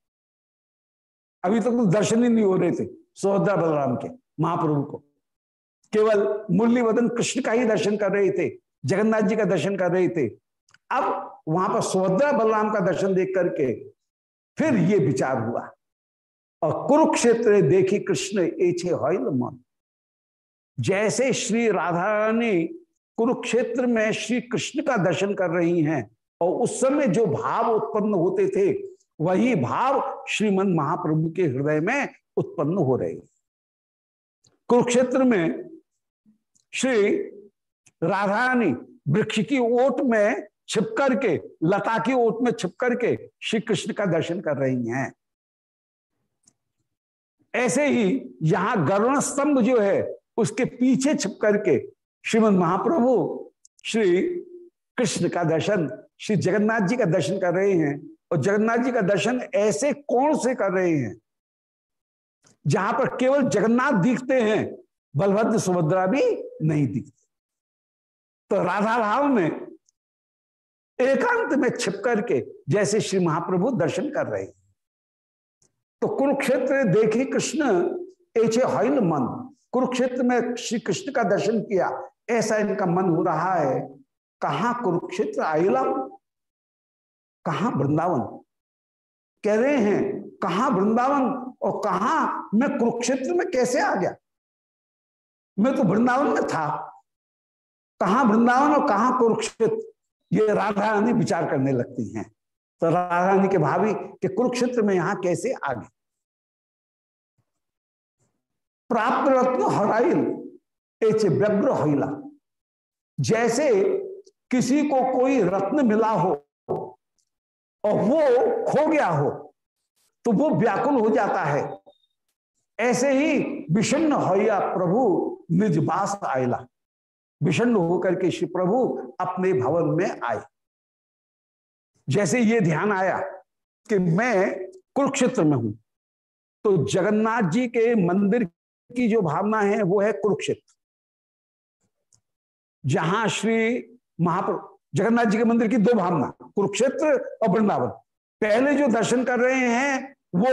अभी तक तो दर्शन ही नहीं हो रहे थे, सुभद्रा, बलराम के, महाप्रभु को। केवल मुरली वदन कृष्ण का ही दर्शन कर रहे थे, जगन्नाथ जी का दर्शन कर रहे थे अब वहाँ पर सुभद्रा बलराम का दर्शन देख करके फिर ये विचार हुआ। और कुरुक्षेत्र देखी कृष्ण एछे हॉल मन। जैसे श्री राधा रानी कुरुक्षेत्र में श्री कृष्ण का दर्शन कर रही हैं और उस समय जो भाव उत्पन्न होते थे, वही भाव श्रीमद महाप्रभु के हृदय में उत्पन्न हो रहे कुरुक्षेत्र में श्री राधा रानी वृक्ष की ओट में छिप करके, लता की ओट में छिप करके श्री कृष्ण का दर्शन कर रही हैं। ऐसे ही यहाँ गरुण स्तंभ जो है, उसके पीछे छिप करके श्रीमद महाप्रभु श्री कृष्ण का दर्शन, श्री जगन्नाथ जी का दर्शन कर रहे हैं और जगन्नाथ जी का दर्शन ऐसे कौन से कर रहे हैं? जहाँ पर केवल जगन्नाथ दिखते हैं बलभद्र सुभद्रा भी नहीं दिखते। तो राधा भाव में एकांत में छिप करके जैसे श्री महाप्रभु दर्शन कर रहे तो कुरुक्षेत्र देखी कृष्ण एचे हईल मन। कुरुक्षेत्र में श्री कृष्ण का दर्शन किया, ऐसा इनका मन हो रहा है, कहा कुरुक्षेत्र आयला? कहा वृंदावन? कह रहे हैं, कहा वृंदावन और कहा मैं कुरुक्षेत्र में कैसे आ गया? मैं तो वृंदावन में था। कहा वृंदावन और कहा कुरुक्षेत्र? ये राधा रानी विचार करने लगती हैं। तो राधा रानी के भाभी के कुरुक्षेत्र में यहाँ कैसे आ गए प्राप्त रत्न हराइल, एचे व्यग्र होइला। जैसे किसी को कोई रत्न मिला हो और वो खो गया हो तो वो व्याकुल हो जाता है। ऐसे ही विषन्न होया प्रभु निजबास आयला विषन्न होकर के श्री प्रभु अपने भवन में आए। जैसे ये ध्यान आया कि मैं कुरुक्षेत्र में हूँ तो जगन्नाथ जी के मंदिर की जो भावना है, वो है कुरुक्षेत्र। जहाँ श्री महाप्रभु जगन्नाथ जी के मंदिर की दो भावना, कुरुक्षेत्र और वृंदावन। पहले जो दर्शन कर रहे हैं, वो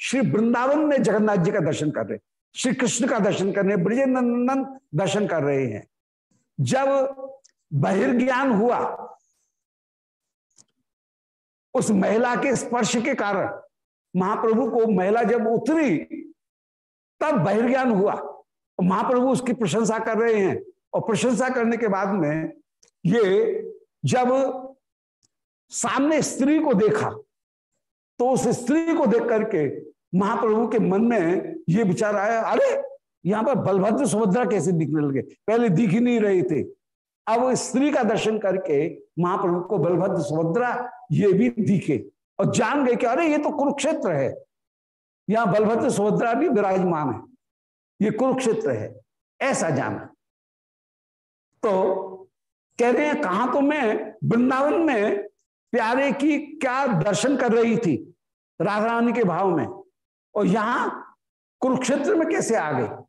श्री वृंदावन में जगन्नाथ जी का दर्शन कर रहे हैं, श्री कृष्ण का दर्शन कर रहे ब्रजनंदन दर्शन कर रहे हैं। जब बहिर्ज्ञान हुआ, उस महिला के स्पर्श के कारण, महाप्रभु को महिला जब उतरी, तब बहिर्ज्ञान हुआ। महाप्रभु उसकी प्रशंसा कर रहे हैं और प्रशंसा करने के बाद में ये जब सामने स्त्री को देखा तो उस स्त्री को देख करके महाप्रभु के मन में ये विचार आया, अरे यहाँ पर बलभद्र सुभद्रा कैसे दिखने लगे? पहले दिख ही नहीं रहे थे। अब स्त्री का दर्शन करके महाप्रभु को बलभद्र सुभद्रा ये भी दिखे और जान गए कि अरे, ये तो कुरुक्षेत्र है। यहाँ बलभद्र सुभद्रा भी विराजमान है। ये कुरुक्षेत्र है। ऐसा जाना। तो कह रहे हैं, कहा तो मैं? वृंदावन में प्यारे की क्या दर्शन कर रही थी राधा रानी के भाव में? और यहाँ कुरुक्षेत्र में कैसे आ गई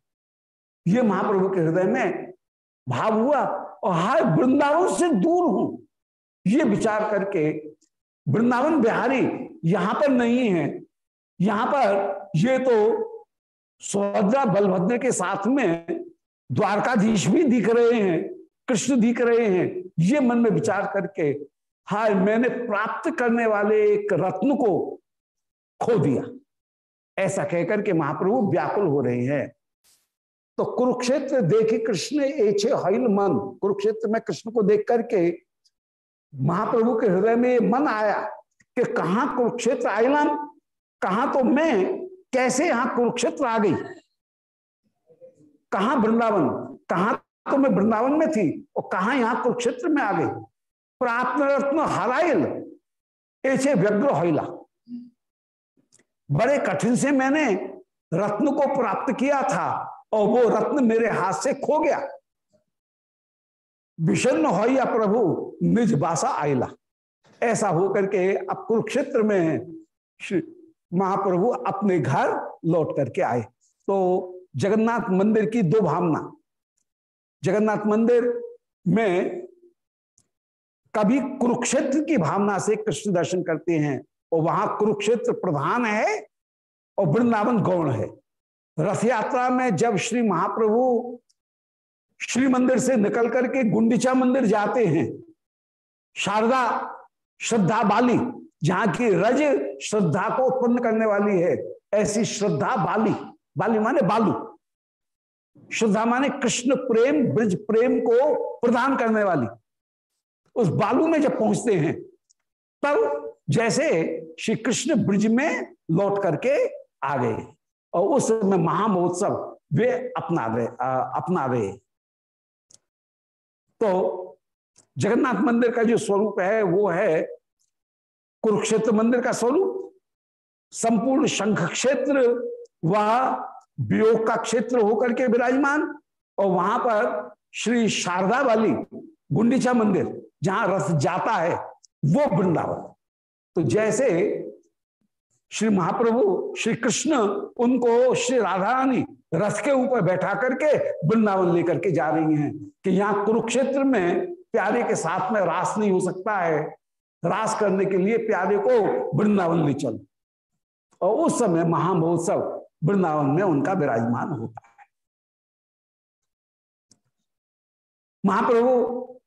ये महाप्रभु के हृदय में भाव हुआ और हाय, वृंदावन से दूर हूँ। ये विचार करके वृंदावन बिहारी यहाँ पर नहीं है। यहाँ पर ये तो सुभद्रा बलभद्र के साथ में द्वारकाधीश भी दिख रहे हैं, कृष्ण दिख रहे हैं। ये मन में विचार करके हाय, मैंने प्राप्त करने वाले एक रत्न को खो दिया। ऐसा कहकर के महाप्रभु व्याकुल हो रहे हैं। तो कुरुक्षेत्र देखे कृष्ण एछे हईल मन। कुरुक्षेत्र में कृष्ण को देख करके महाप्रभु के हृदय में ये मन आया कि कहा कुरुक्षेत्र आइलाम कहा तो मैं? कैसे यहाँ कुरुक्षेत्र आ गई? कहा वृंदावन? कहा तो मैं वृंदावन में थी और कहा यहाँ कुरुक्षेत्र में आ गई? प्राप्त रत्न हराइल ऐसे व्यग्र होइला बड़े कठिन से मैंने रत्न को प्राप्त किया था। और वो रत्न मेरे हाथ से खो गया। विषन्न हो या प्रभु, निज बासा आयला ऐसा होकर के अब कुरुक्षेत्र में महाप्रभु अपने घर लौट करके आए। तो जगन्नाथ मंदिर की दो भावना। जगन्नाथ मंदिर में कभी कुरुक्षेत्र की भावना से कृष्ण दर्शन करते हैं और वहाँ कुरुक्षेत्र प्रधान है और वृंदावन गौण है। रथ यात्रा में जब श्री महाप्रभु श्री मंदिर से निकल करके गुंडीचा मंदिर जाते हैं, शारदा श्रद्धा बाली, जहाँ की रज श्रद्धा को उत्पन्न करने वाली है, ऐसी श्रद्धा बाली बाली माने बालू। श्रद्धा माने कृष्ण प्रेम, ब्रज प्रेम को प्रदान करने वाली। उस बालू में जब पहुँचते हैं, तब जैसे श्री कृष्ण ब्रिज में लौट करके आ गए। और उस समय महामहोत्सव वे अपना रहे अपना रहे तो जगन्नाथ मंदिर का जो स्वरूप है, वो है कुरुक्षेत्र मंदिर का स्वरूप, संपूर्ण शंख क्षेत्र, वह वियोग का क्षेत्र होकर के विराजमान, और वहाँ पर श्री शारदा वाली गुंडीचा मंदिर, जहाँ रथ जाता है, वो वृंदावन। तो जैसे श्री महाप्रभु, श्री कृष्ण उनको श्री राधा रानी रथ के ऊपर बैठा करके वृंदावन लेकर के जा रही हैं कि यहाँ कुरुक्षेत्र में प्यारे के साथ में रास नहीं हो सकता है। रास करने के लिए प्यारे को वृंदावन ले चलो। और उस समय महामहोत्सव वृंदावन में उनका विराजमान होता है। महाप्रभु,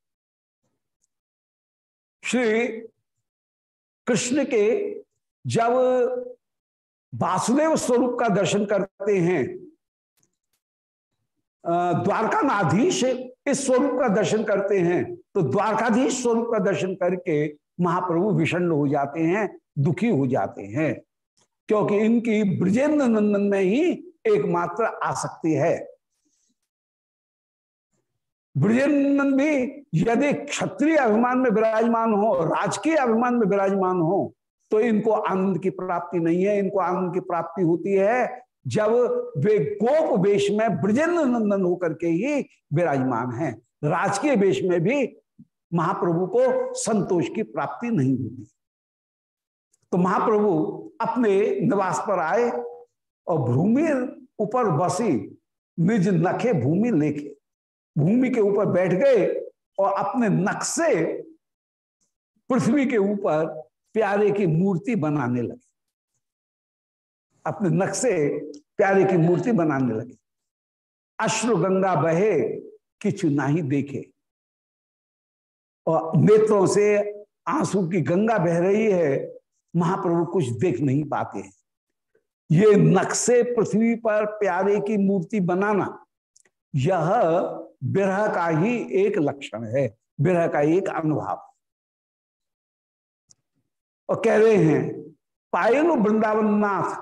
श्री कृष्ण के जब वासुदेव स्वरूप का दर्शन करते हैं द्वारकानाधीश इस स्वरूप का दर्शन करते हैं तो द्वारकाधीश स्वरूप का दर्शन करके महाप्रभु विषण हो जाते हैं, दुखी हो जाते हैं, क्योंकि इनकी ब्रजेंद्र नंदन में ही एकमात्र आसक्ति है। ब्रजेंद्र भी यदि क्षत्रिय अभिमान में विराजमान हो, राजकीय अभिमान में विराजमान हो तो इनको आनंद की प्राप्ति नहीं है, इनको आनंद की प्राप्ति होती है जब वे गोप वेश में ब्रजेंद्र नंदन होकर के ही विराजमान हैं। राजकीय वेश में भी महाप्रभु को संतोष की प्राप्ति नहीं होती। तो महाप्रभु अपने निवास पर आए और भूमि ऊपर बसी, निज नखे भूमि लेखे भूमि के ऊपर बैठ गए और अपने से पृथ्वी के ऊपर प्यारे की मूर्ति बनाने लगे। अपने नक्शे प्यारे की मूर्ति बनाने लगे। अश्रु गंगा बहे, किचु नहीं देखे। और नेत्रों से आँसू की गंगा बह रही है, महाप्रभु कुछ देख नहीं पाते हैं। ये नक्शे पृथ्वी पर प्यारे की मूर्ति बनाना, यह विरह का ही एक लक्षण है विरह का एक अनुभव। और कह रहे हैं, पायल वृंदावन नाथ,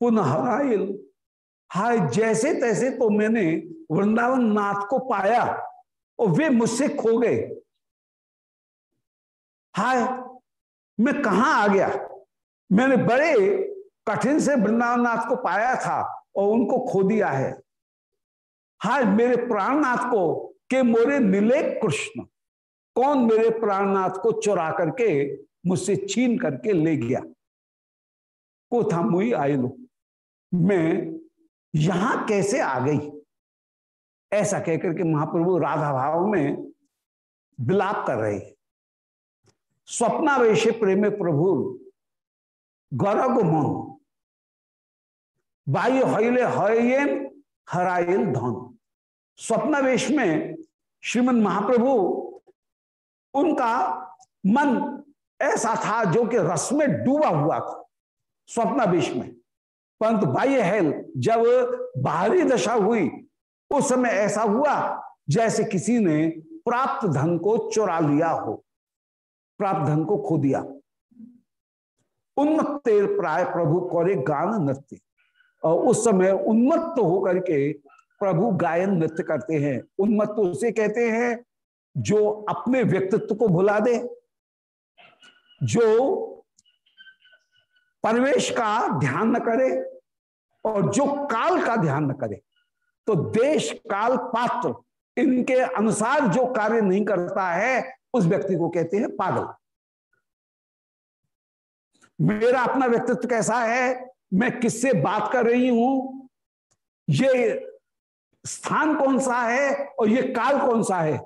पुनः हरायल हाय, जैसे तैसे तो मैंने वृंदावन नाथ को पाया और वे मुझसे खो गए। हाय, मैं कहा आ गया? मैंने बड़े कठिन से वृंदावन नाथ को पाया था और उनको खो दिया है। हाय, मेरे प्राणनाथ को के मोरे मिले कृष्ण, कौन मेरे प्राणनाथ को चुरा करके मुझसे छीन करके ले गया। को था मुई आए लो। मैं यहाँ कैसे आ गई? ऐसा कहकर के महाप्रभु राधा भाव में विलाप कर रहे स्वप्नावेश प्रेम प्रभु गौरव मन। वायु हईले हयन हराइल धन। स्वप्नावेश में श्रीमद महाप्रभु, उनका मन ऐसा था जो कि रस में डूबा हुआ था स्वप्नावेश में। परंतु बाह्य हेल जब बाहरी दशा हुई, उस समय ऐसा हुआ जैसे किसी ने प्राप्त धन को चुरा लिया हो, प्राप्त धन को खो दिया। उन्मत्त प्राय प्रभु करे गान नृत्य, और उस समय उन्मत्त होकर के प्रभु गायन नृत्य करते हैं। उन्मत्त उसे कहते हैं, जो अपने व्यक्तित्व को भुला दे जो परवेश का ध्यान न करे और जो काल का ध्यान न करे तो देश काल पात्र, इनके अनुसार जो कार्य नहीं करता है, उस व्यक्ति को कहते हैं पागल। मेरा अपना व्यक्तित्व कैसा है? मैं किससे बात कर रही हूँ? ये स्थान कौन सा है और ये काल कौन सा है?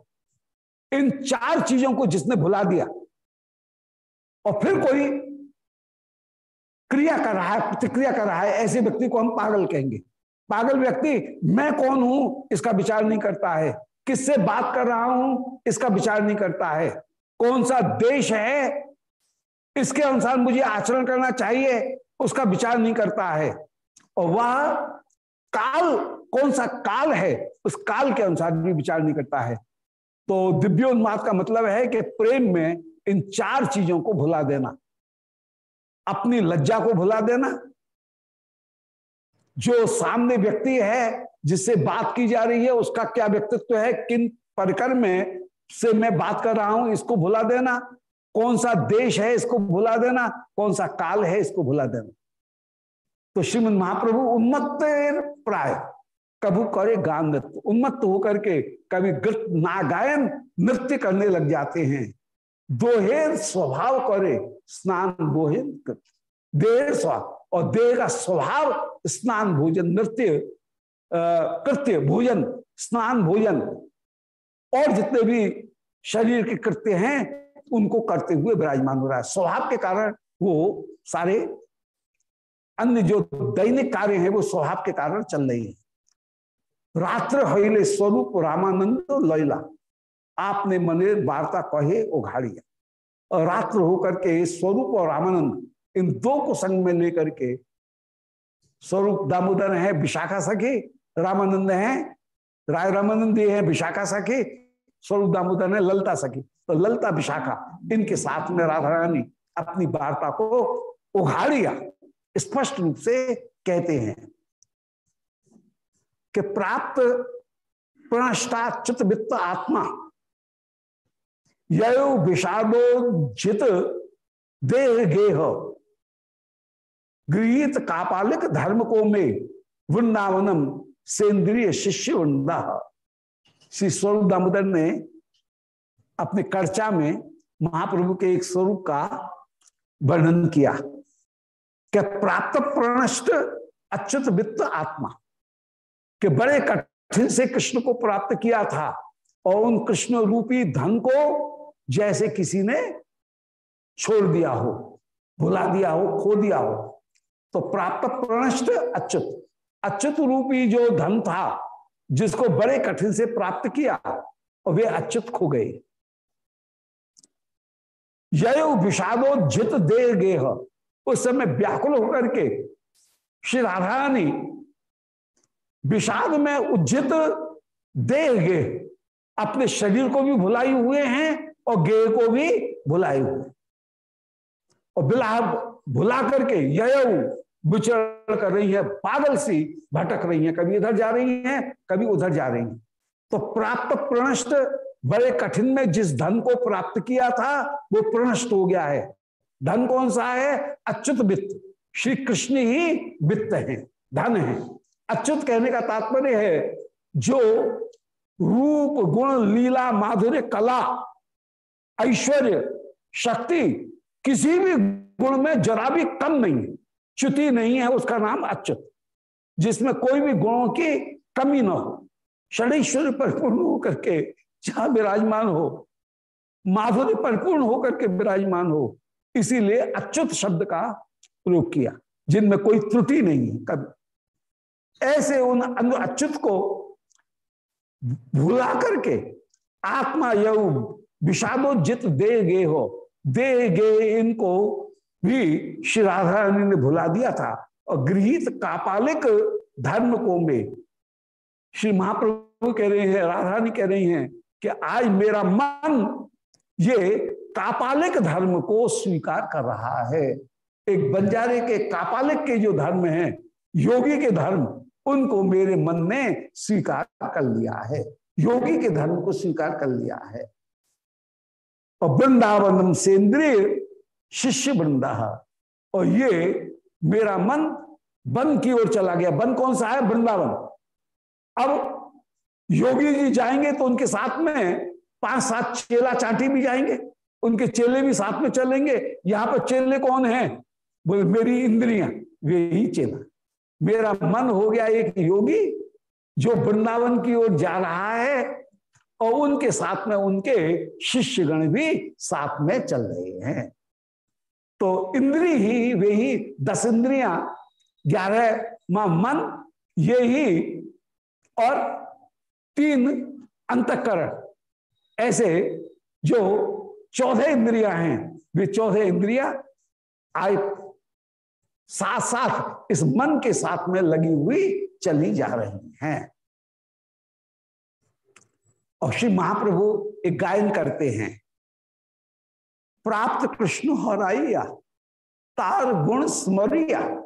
इन चार चीज़ों को जिसने भुला दिया और फिर कोई क्रिया कर रहा है, प्रतिक्रिया कर रहा है, ऐसे व्यक्ति को हम पागल कहेंगे। पागल व्यक्ति, मैं कौन हूँ? इसका विचार नहीं करता है। किससे बात कर रहा हूँ? इसका विचार नहीं करता है। कौन सा देश है? इसके अनुसार मुझे आचरण करना चाहिए। उसका विचार नहीं करता है। और वह काल, कौन सा काल है? उस काल के अनुसार भी विचार नहीं करता है। तो दिव्योन्माद का मतलब है कि प्रेम में इन चार चीज़ों को भुला देना। अपनी लज्जा को भुला देना। जो सामने व्यक्ति है, जिससे बात की जा रही है, उसका क्या व्यक्तित्व है? किन परिकर में से मैं बात कर रहा हूँ, इसको भुला देना। कौन सा देश है, इसको भुला देना। कौन सा काल है, इसको भुला देना। तो श्रीमद महाप्रभु उन्मत्त प्राय। कभू करे गान नृत्य उन्मत्त होकर के कभी ना गायन नृत्य करने लग जाते हैं। दोहेर स्वभाव करे, स्नान बोहिन देह स्वभाव और देह का स्वभाव स्नान भोजन नृत्य कृत्य भोजन, स्नान भोजन। और जितने भी शरीर के कृत्य हैं, उनको करते हुए विराजमान हो रहा है। स्वभाव के कारण वो सारे अन्य जो दैनिक कार्य है, वो स्वभाव के कारण चल रही है। रात्र हईले स्वरूप रामानंद लैला आपने मने वार्ता कहे, उघाड़िया। रात्र होकर के स्वरूप और रामानंद इन दो को संग में लेकर के स्वरूप दामोदर है, विशाखा सखी, रामानंद है, राय रामानंद है, विशाखा सखी, स्वरूप दामोदर है, ललता सखी। तो ललता, विशाखा, इनके साथ में राधा रानी अपनी वार्ता को उघाड़िया, स्पष्ट रूप से कहते हैं कि प्राप्त प्रणष्टा चित वित्त आत्मा यो विषादो जित देह गेह। गृहित कापालिक धर्म को में वृंदावनम सेंद्रिय शिष्य वृंदा। श्री स्वरूप दामोदर ने अपने कर्चा में महाप्रभु के एक स्वरूप का वर्णन किया। क्या प्राप्त प्रणष्ट अच्युत वित्त आत्मा के बड़े कठिन से कृष्ण को प्राप्त किया था और उन कृष्ण रूपी धन को जैसे किसी ने छोड़ दिया हो, भुला दिया हो, खो दिया हो तो प्राप्त प्रणष्ट अच्युत। अच्युत रूपी जो धन था, जिसको बड़े कठिन से प्राप्त किया और वे अच्युत खो गए। यो विषादो जित दे गेह। उस समय व्याकुल होकर के श्री राधा रानी विषाद में उज्जित दे गे अपने शरीर को भी भुलाई हुए हैं और गे को भी भुलाए हुए और बिला भुला करके ययऊ विचरण कर रही है, पागल सी भटक रही है। कभी इधर जा रही हैं, कभी उधर जा रही हैं। तो प्राप्त प्रणष्ट बड़े कठिन में जिस धन को प्राप्त किया था, वो प्रणष्ट हो गया है। धन कौन सा है? अच्युत वित्त। श्री कृष्ण ही वित्त है, धन है। अच्युत कहने का तात्पर्य है, जो रूप, गुण, लीला, माधुर्य, कला ऐश्वर्य, शक्ति, किसी भी गुण में जरा भी कम नहीं है। च्युति नहीं है, उसका नाम अच्युत, जिसमें कोई भी गुणों की कमी ना हो। षडेश्वर परिपूर्ण होकर के जहाँ विराजमान हो माधुर्य परिपूर्ण होकर के विराजमान हो, इसीलिए अच्युत शब्द का प्रयोग किया, जिनमें कोई त्रुटि नहीं है, कभी। ऐसे उन अच्युत को भुला करके आत्मा यऊ विषादो जित दे गए हो। दे गए इनको भी श्री राधा रानी ने भुला दिया था। और गृहित कापालिक धर्म को में श्री महाप्रभु कह रहे हैं राधा रानी कह रही हैं कि आज मेरा मन ये कापालिक धर्म को स्वीकार कर रहा है। एक बंजारे के कापालिक के जो धर्म है, योगी के धर्म, उनको मेरे मन ने स्वीकार कर लिया है। योगी के धर्म को स्वीकार कर लिया है। और वृंदावनम सेंद्रिय शिष्य वृंदा। और ये मेरा मन वन की ओर चला गया। वन कौन सा है? वृंदावन। अब योगी जी जाएँगे तो उनके साथ में पाँच सात चेला चाटी भी जाएँगे। उनके चेले भी साथ में चलेंगे। यहाँ पर चेले कौन है? बोले मेरी इंद्रियाँ, वे ही चेला। मेरा मन हो गया एक योगी जो वृंदावन की ओर जा रहा है। और उनके साथ में उनके शिष्यगण भी साथ में चल रहे हैं। तो इंद्री ही, वे ही दस इंद्रिया, ग्यारह मन, ये ही और तीन अंतकरण। ऐसे जो चौदह इंद्रिया हैं, वे चौदह इंद्रिया आए साथ साथ इस मन के साथ में लगी हुई चली जा रही हैं। और श्री महाप्रभु एक गायन करते हैं। प्राप्त कृष्ण हराइया, तार गुण स्मरिया,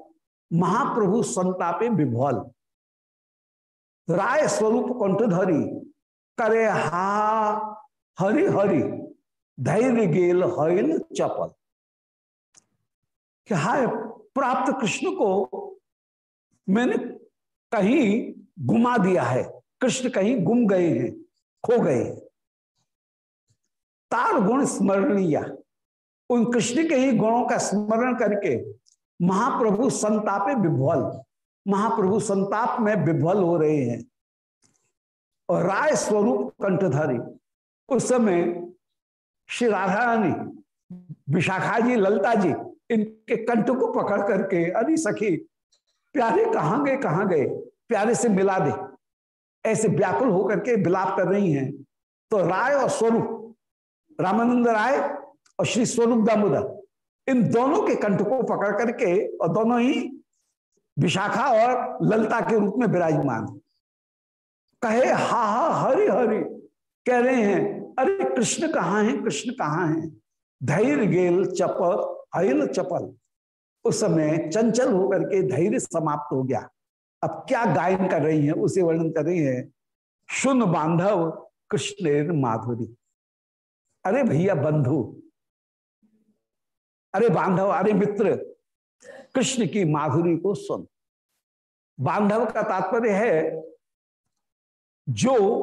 महाप्रभु संतापे विभल राय स्वरूप कंठधरी, करे हा, हरि हरि, धैर्य गेल हईल चपल। कि हाय, प्राप्त कृष्ण को मैंने कहीं गुमा दिया है, कृष्ण कहीं गुम गए हैं। खो गए। तार गुण स्मरणीय। उन कृष्ण के ही गुणों का स्मरण करके महाप्रभु संतापे विभ्वल। महाप्रभु संताप में विभ्वल हो रहे हैं। और राय स्वरूप कंठधारी, उस समय श्री राधा रानी विशाखा जी, ललता जी, इनके कंठ को पकड़ करके, अरे सखी, प्यारे कहाँ गए कहाँ गए? प्यारे से मिला दे। ऐसे व्याकुल होकर के विलाप कर रही हैं। तो राय और स्वरूप, रामानंद राय और श्री स्वरूप दामोदर, इन दोनों के कंठ को पकड़ करके और दोनों ही विशाखा और ललता के रूप में विराजमान। कहे, हा हा, हरि हरि, कह रहे हैं, अरे कृष्ण कहाँ है, कृष्ण कहाँ है? धैर्य गेल चपल अल चपल। उस समय चंचल होकर के धैर्य समाप्त हो गया। अब क्या गायन कर रही है, उसे वर्णन कर रही है? सुन बांधव कृष्ण माधुरी। अरे भैया बंधु, अरे बांधव, अरे मित्र, कृष्ण की माधुरी को सुन। बांधव का तात्पर्य है, जो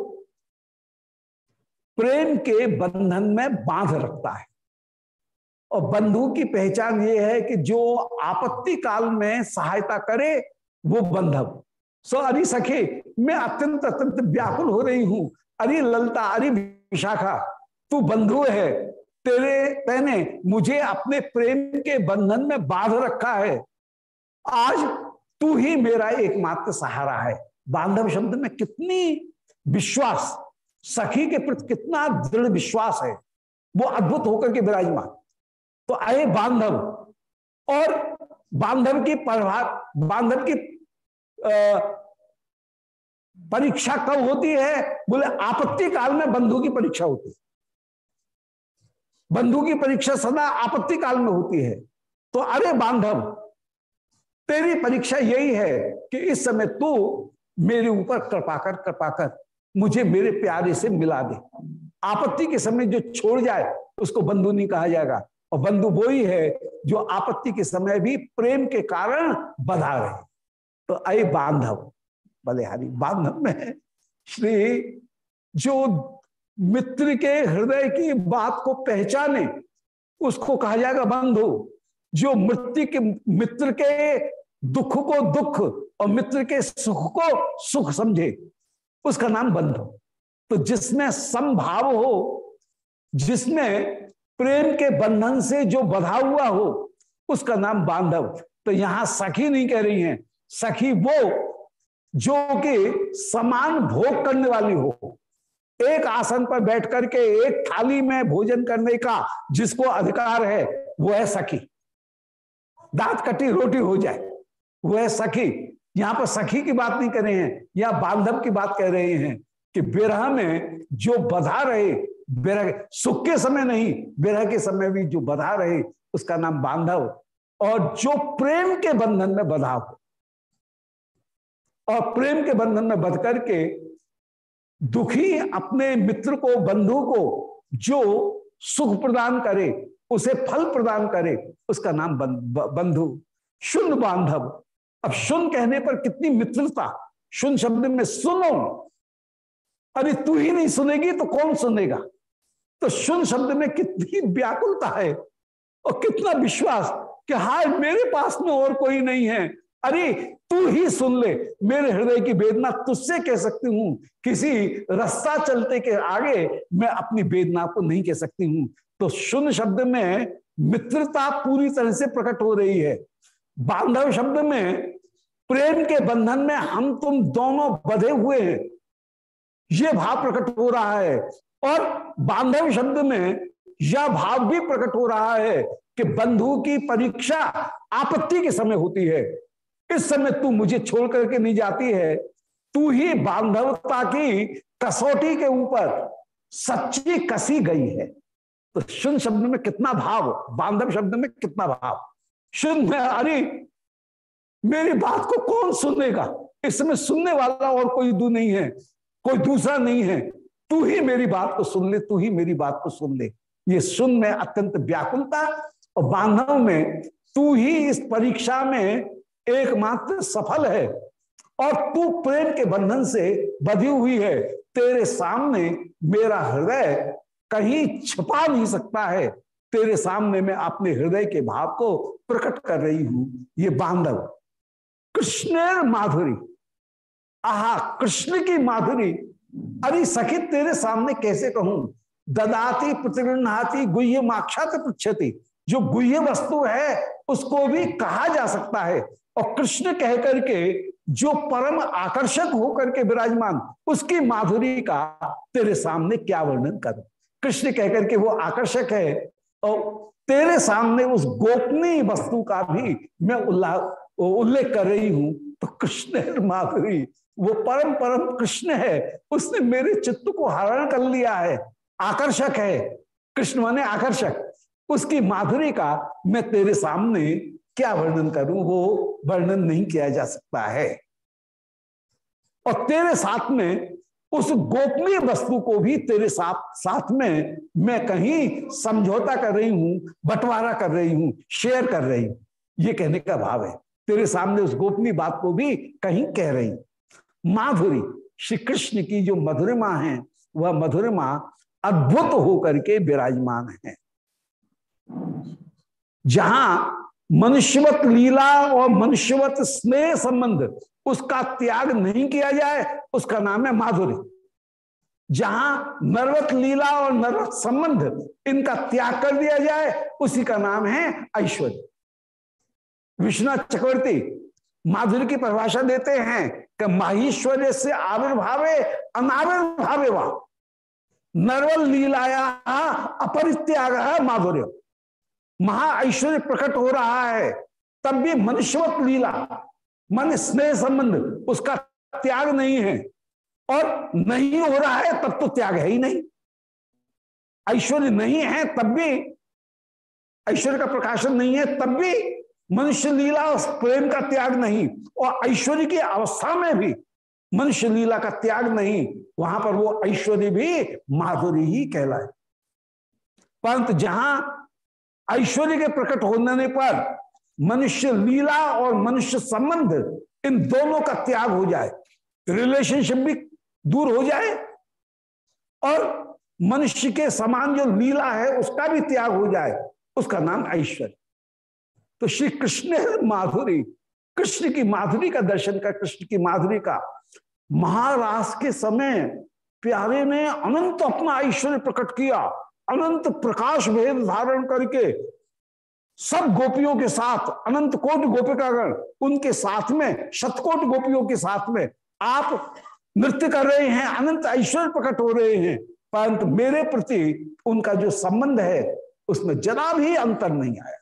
प्रेम के बंधन में बाँध रखता है। और बंधु की पहचान यह है कि जो आपत्ति काल में सहायता करे वो बंधव। सो अरे सखे, मैं अत्यंत अत्यंत व्याकुल हो रही हूँ। अरे ललता, अरे विशाखा, तू बंधु है। तेरे, तेने मुझे अपने प्रेम के बंधन में बाँध रखा है। आज तू ही मेरा एकमात्र सहारा है। बांधव शब्द में कितनी विश्वास, सखी के प्रति कितना दृढ़ विश्वास है। वो अद्भुत होकर के विराजमान। तो आए बांधव। और बांधव की प्रभाव बांधव की परीक्षा कब होती है? बोले, आपत्ति काल में बंधु की परीक्षा होती है। बंधु की परीक्षा सदा आपत्ति काल में होती है। तो अरे बांधव, तेरी परीक्षा यही है कि इस समय तू मेरे ऊपर कृपा कर कृपा कर, मुझे मेरे प्यारे से मिला दे। आपत्ति के समय जो छोड़ जाए, उसको बंधु नहीं कहा जाएगा। और बंधु वो ही है जो आपत्ति के समय भी प्रेम के कारण बधा रहे तो अय बांधव बलिहारी बांधव में, श्री जो मित्र के हृदय की बात को पहचाने, उसको कहा जाएगा बंधु। जो मृत्यु के, मित्र के दुख को दुख और मित्र के सुख को सुख समझे, उसका नाम बंधु। तो जिसमें संभाव हो, जिसमें प्रेम के बंधन से जो बधा हुआ हो, उसका नाम बांधव। तो यहाँ सखी नहीं कह रही हैं सखी, वो जो कि समान भोग करने वाली हो, एक आसन पर बैठ करके, एक थाली में भोजन करने का जिसको अधिकार है, वो है सखी। दांत कटी, रोटी हो जाए, वो है सखी। यहाँ पर सखी की बात नहीं कर रहे हैं, या बांधव की बात कह रहे हैं कि विरह में जो बधा रहे, बिरह सुख के समय नहीं, बिरह के समय भी जो बधा रहे, उसका नाम बांधव। और जो प्रेम के बंधन में बधा हो और प्रेम के बंधन में बध करके दुखी अपने मित्र को, बंधु को, जो सुख प्रदान करे, उसे फल प्रदान करे, उसका नाम बंधु शुन बांधव। अब शुन कहने पर कितनी मित्रता शुन शब्द में सुनो। अरे तू ही नहीं सुनेगी तो कौन सुनेगा? तो शुन शब्द में कितनी व्याकुलता है और कितना विश्वास कि हाय, मेरे पास में और कोई नहीं है। अरे, तू ही सुन ले। मेरे हृदय की वेदना तुझसे कह सकती हूँ। किसी रास्ता चलते के आगे मैं अपनी वेदना को नहीं कह सकती हूँ। तो शुन शब्द में मित्रता पूरी तरह से प्रकट हो रही है। बांधव शब्द में, प्रेम के बंधन में हम तुम दोनों बधे हुए हैं। ये भाव प्रकट हो रहा है। और बांधव शब्द में यह भाव भी प्रकट हो रहा है कि बंधु की परीक्षा आपत्ति के समय होती है। इस समय तू मुझे छोड़ करके नहीं जाती है। तू ही बांधवता की कसौटी के ऊपर सच्ची कसी गई है। तो शुन शब्द में कितना भाव, बांधव शब्द में कितना भाव। शुन अरे, मेरी बात को कौन सुनेगा? इस समय सुनने वाला और कोई दू नहीं है, कोई दूसरा नहीं है। तू ही मेरी बात को सुन ले, तू ही मेरी बात को सुन ले। ये सुन में अत्यंत व्याकुलता और बांधव में तू ही इस परीक्षा में एकमात्र सफल है और तू प्रेम के बंधन से बधी हुई है। तेरे सामने मेरा हृदय कहीं छुपा नहीं सकता है। तेरे सामने मैं अपने हृदय के भाव को प्रकट कर रही हूँ। ये बांधव, कृष्ण माधुरी, आहा, कृष्ण की माधुरी। अरे सखित तेरे सामने कैसे कहूँ? ददाती प्रतिगृहाती गुह्य माक्षात पृछति जो गुह्य वस्तु है, उसको भी कहा जा सकता है। और कृष्ण कह करके जो परम आकर्षक होकर के विराजमान, उसकी माधुरी का तेरे सामने क्या वर्णन कर? कृष्ण कह करके वो आकर्षक है और तेरे सामने उस गोपनीय वस्तु का भी मैं उल्लेख कर रही हूँ। तो कृष्ण माधुरी, वो परम परम कृष्ण है। उसने मेरे चित्त को हरण कर लिया है, आकर्षक है। कृष्ण माने आकर्षक। उसकी माधुरी का मैं तेरे सामने क्या वर्णन करूँ? वो वर्णन नहीं किया जा सकता है। और तेरे साथ में, उस गोपनीय वस्तु को भी तेरे साथ साथ में मैं कहीं समझौता कर रही हूँ, बंटवारा कर रही हूँ शेयर कर रही हूँ। ये कहने का भाव है। तेरे सामने उस गोपनीय बात को भी कहीं कह रही माधुरी श्री कृष्ण की जो मधुरिमा है, वह मधुरिमा अद्भुत होकर के विराजमान है। जहाँ मनुष्यवत लीला और मनुष्यवत स्नेह संबंध, उसका त्याग नहीं किया जाए, उसका नाम है माधुरी। जहाँ नरवत लीला और नरवत संबंध, इनका त्याग कर दिया जाए, उसी का नाम है ऐश्वर्य। विश्वनाथ चक्रवर्ती, माधुरी की परिभाषा देते हैं कि माहेश्वर्य से आविर्भावे अनाविर्भावे वा नरवल लीलाया अपरित्याग माधुर्य। महा ऐश्वर्य प्रकट हो रहा है, तब भी मनुष्यवत लीला, मन स्नेह संबंध, उसका त्याग नहीं है। और नहीं हो रहा है, तब तो त्याग है ही नहीं। ऐश्वर्य नहीं है, तब भी ऐश्वर्य का प्रकाशन नहीं है, तब भी मनुष्य लीला और प्रेम का त्याग नहीं। और ऐश्वर्य की अवस्था में भी मनुष्य लीला का त्याग नहीं, वहाँ पर वो ऐश्वर्य भी माधुरी ही कहलाए। परंतु जहाँ ऐश्वर्य के प्रकट होने पर मनुष्य लीला और मनुष्य संबंध इन दोनों का त्याग हो जाए। रिलेशनशिप भी दूर हो जाए और मनुष्य के समान जो लीला है उसका भी त्याग हो जाए, उसका नाम ऐश्वर्य। तो श्री कृष्ण माधुरी, कृष्ण की माधुरी का दर्शन का कृष्ण की माधुरी का महारास के समय प्यारे ने अनंत अपना ऐश्वर्य प्रकट किया। अनंत प्रकाश भेद धारण करके सब गोपियों के साथ, अनंत कोट गोपिकागण, उनके साथ में, शतकोट गोपियों के साथ में आप नृत्य कर रहे हैं, अनंत ऐश्वर्य प्रकट हो रहे हैं, परंतु मेरे प्रति उनका जो संबंध है, उसमें जरा भी अंतर नहीं आया।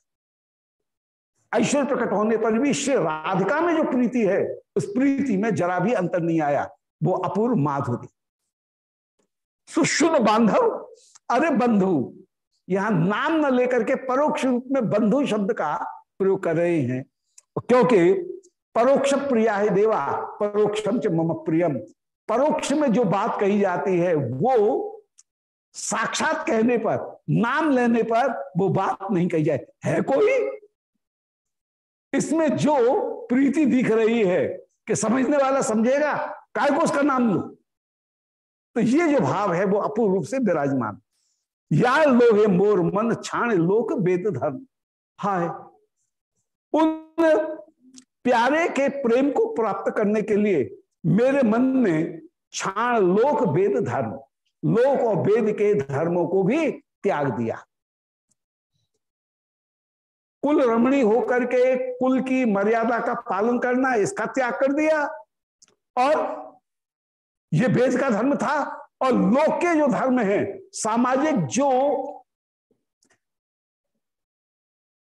ऐश्वर्य प्रकट होने पर भी श्री राधिका में जो प्रीति है, उस प्रीति में जरा भी अंतर नहीं आया, वो अपूर्व माधुरी। सुशुद्ध बांधव अरे बंधु, यहाँ नाम न लेकर के परोक्ष रूप में बंधु शब्द का प्रयोग कर रहे हैं। क्योंकि परोक्ष प्रिया है देवा, परोक्षम च मम प्रियम। परोक्ष में जो बात कही जाती है, वो साक्षात कहने पर, नाम लेने पर वो बात नहीं कही जाए। है कोई? इसमें जो प्रीति दिख रही है, कि समझने वाला समझेगा काय को उसका नाम लो? तो ये जो भाव है, वो अपूर्ण रूप से विराजमान। या लोग मोर मन छाण लोक वेद धर्म। हाय। उन प्यारे के प्रेम को प्राप्त करने के लिए मेरे मन में छाण लोक वेद धर्म, लोक और वेद के धर्मों को भी त्याग दिया। कुल रमणी होकर के कुल की मर्यादा का पालन करना, इसका त्याग कर दिया। और ये वेद का धर्म था। और लोक के जो धर्म है, सामाजिक जो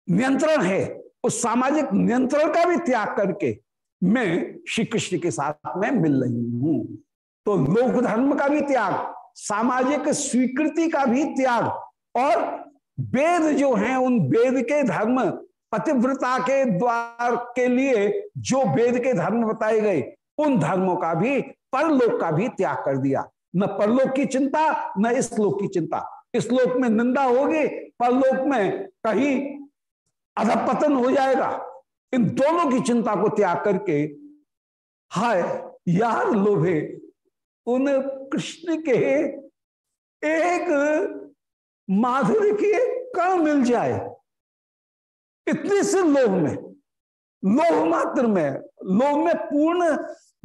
नियंत्रण है, उस सामाजिक नियंत्रण का भी त्याग करके मैं श्री कृष्ण के साथ में मिल रही हूँ। तो लोक धर्म का भी त्याग, सामाजिक स्वीकृति का भी त्याग और वेद जो हैं, उन वेद के धर्म, पतिव्रता के द्वार के लिए जो वेद के धर्म बताए गए, उन धर्मों का भी, परलोक का भी त्याग कर दिया। न परलोक की चिंता, न इस लोक की चिंता। इस लोक में निंदा होगी, परलोक में कहीं अधपतन हो जाएगा। इन दोनों की चिंता को त्याग करके, हाय, यार लोभे, उन कृष्ण के एक माधुर्य की कण मिल जाए। इतने से लोभ में, लोभ मात्र में, लोभ में पूर्ण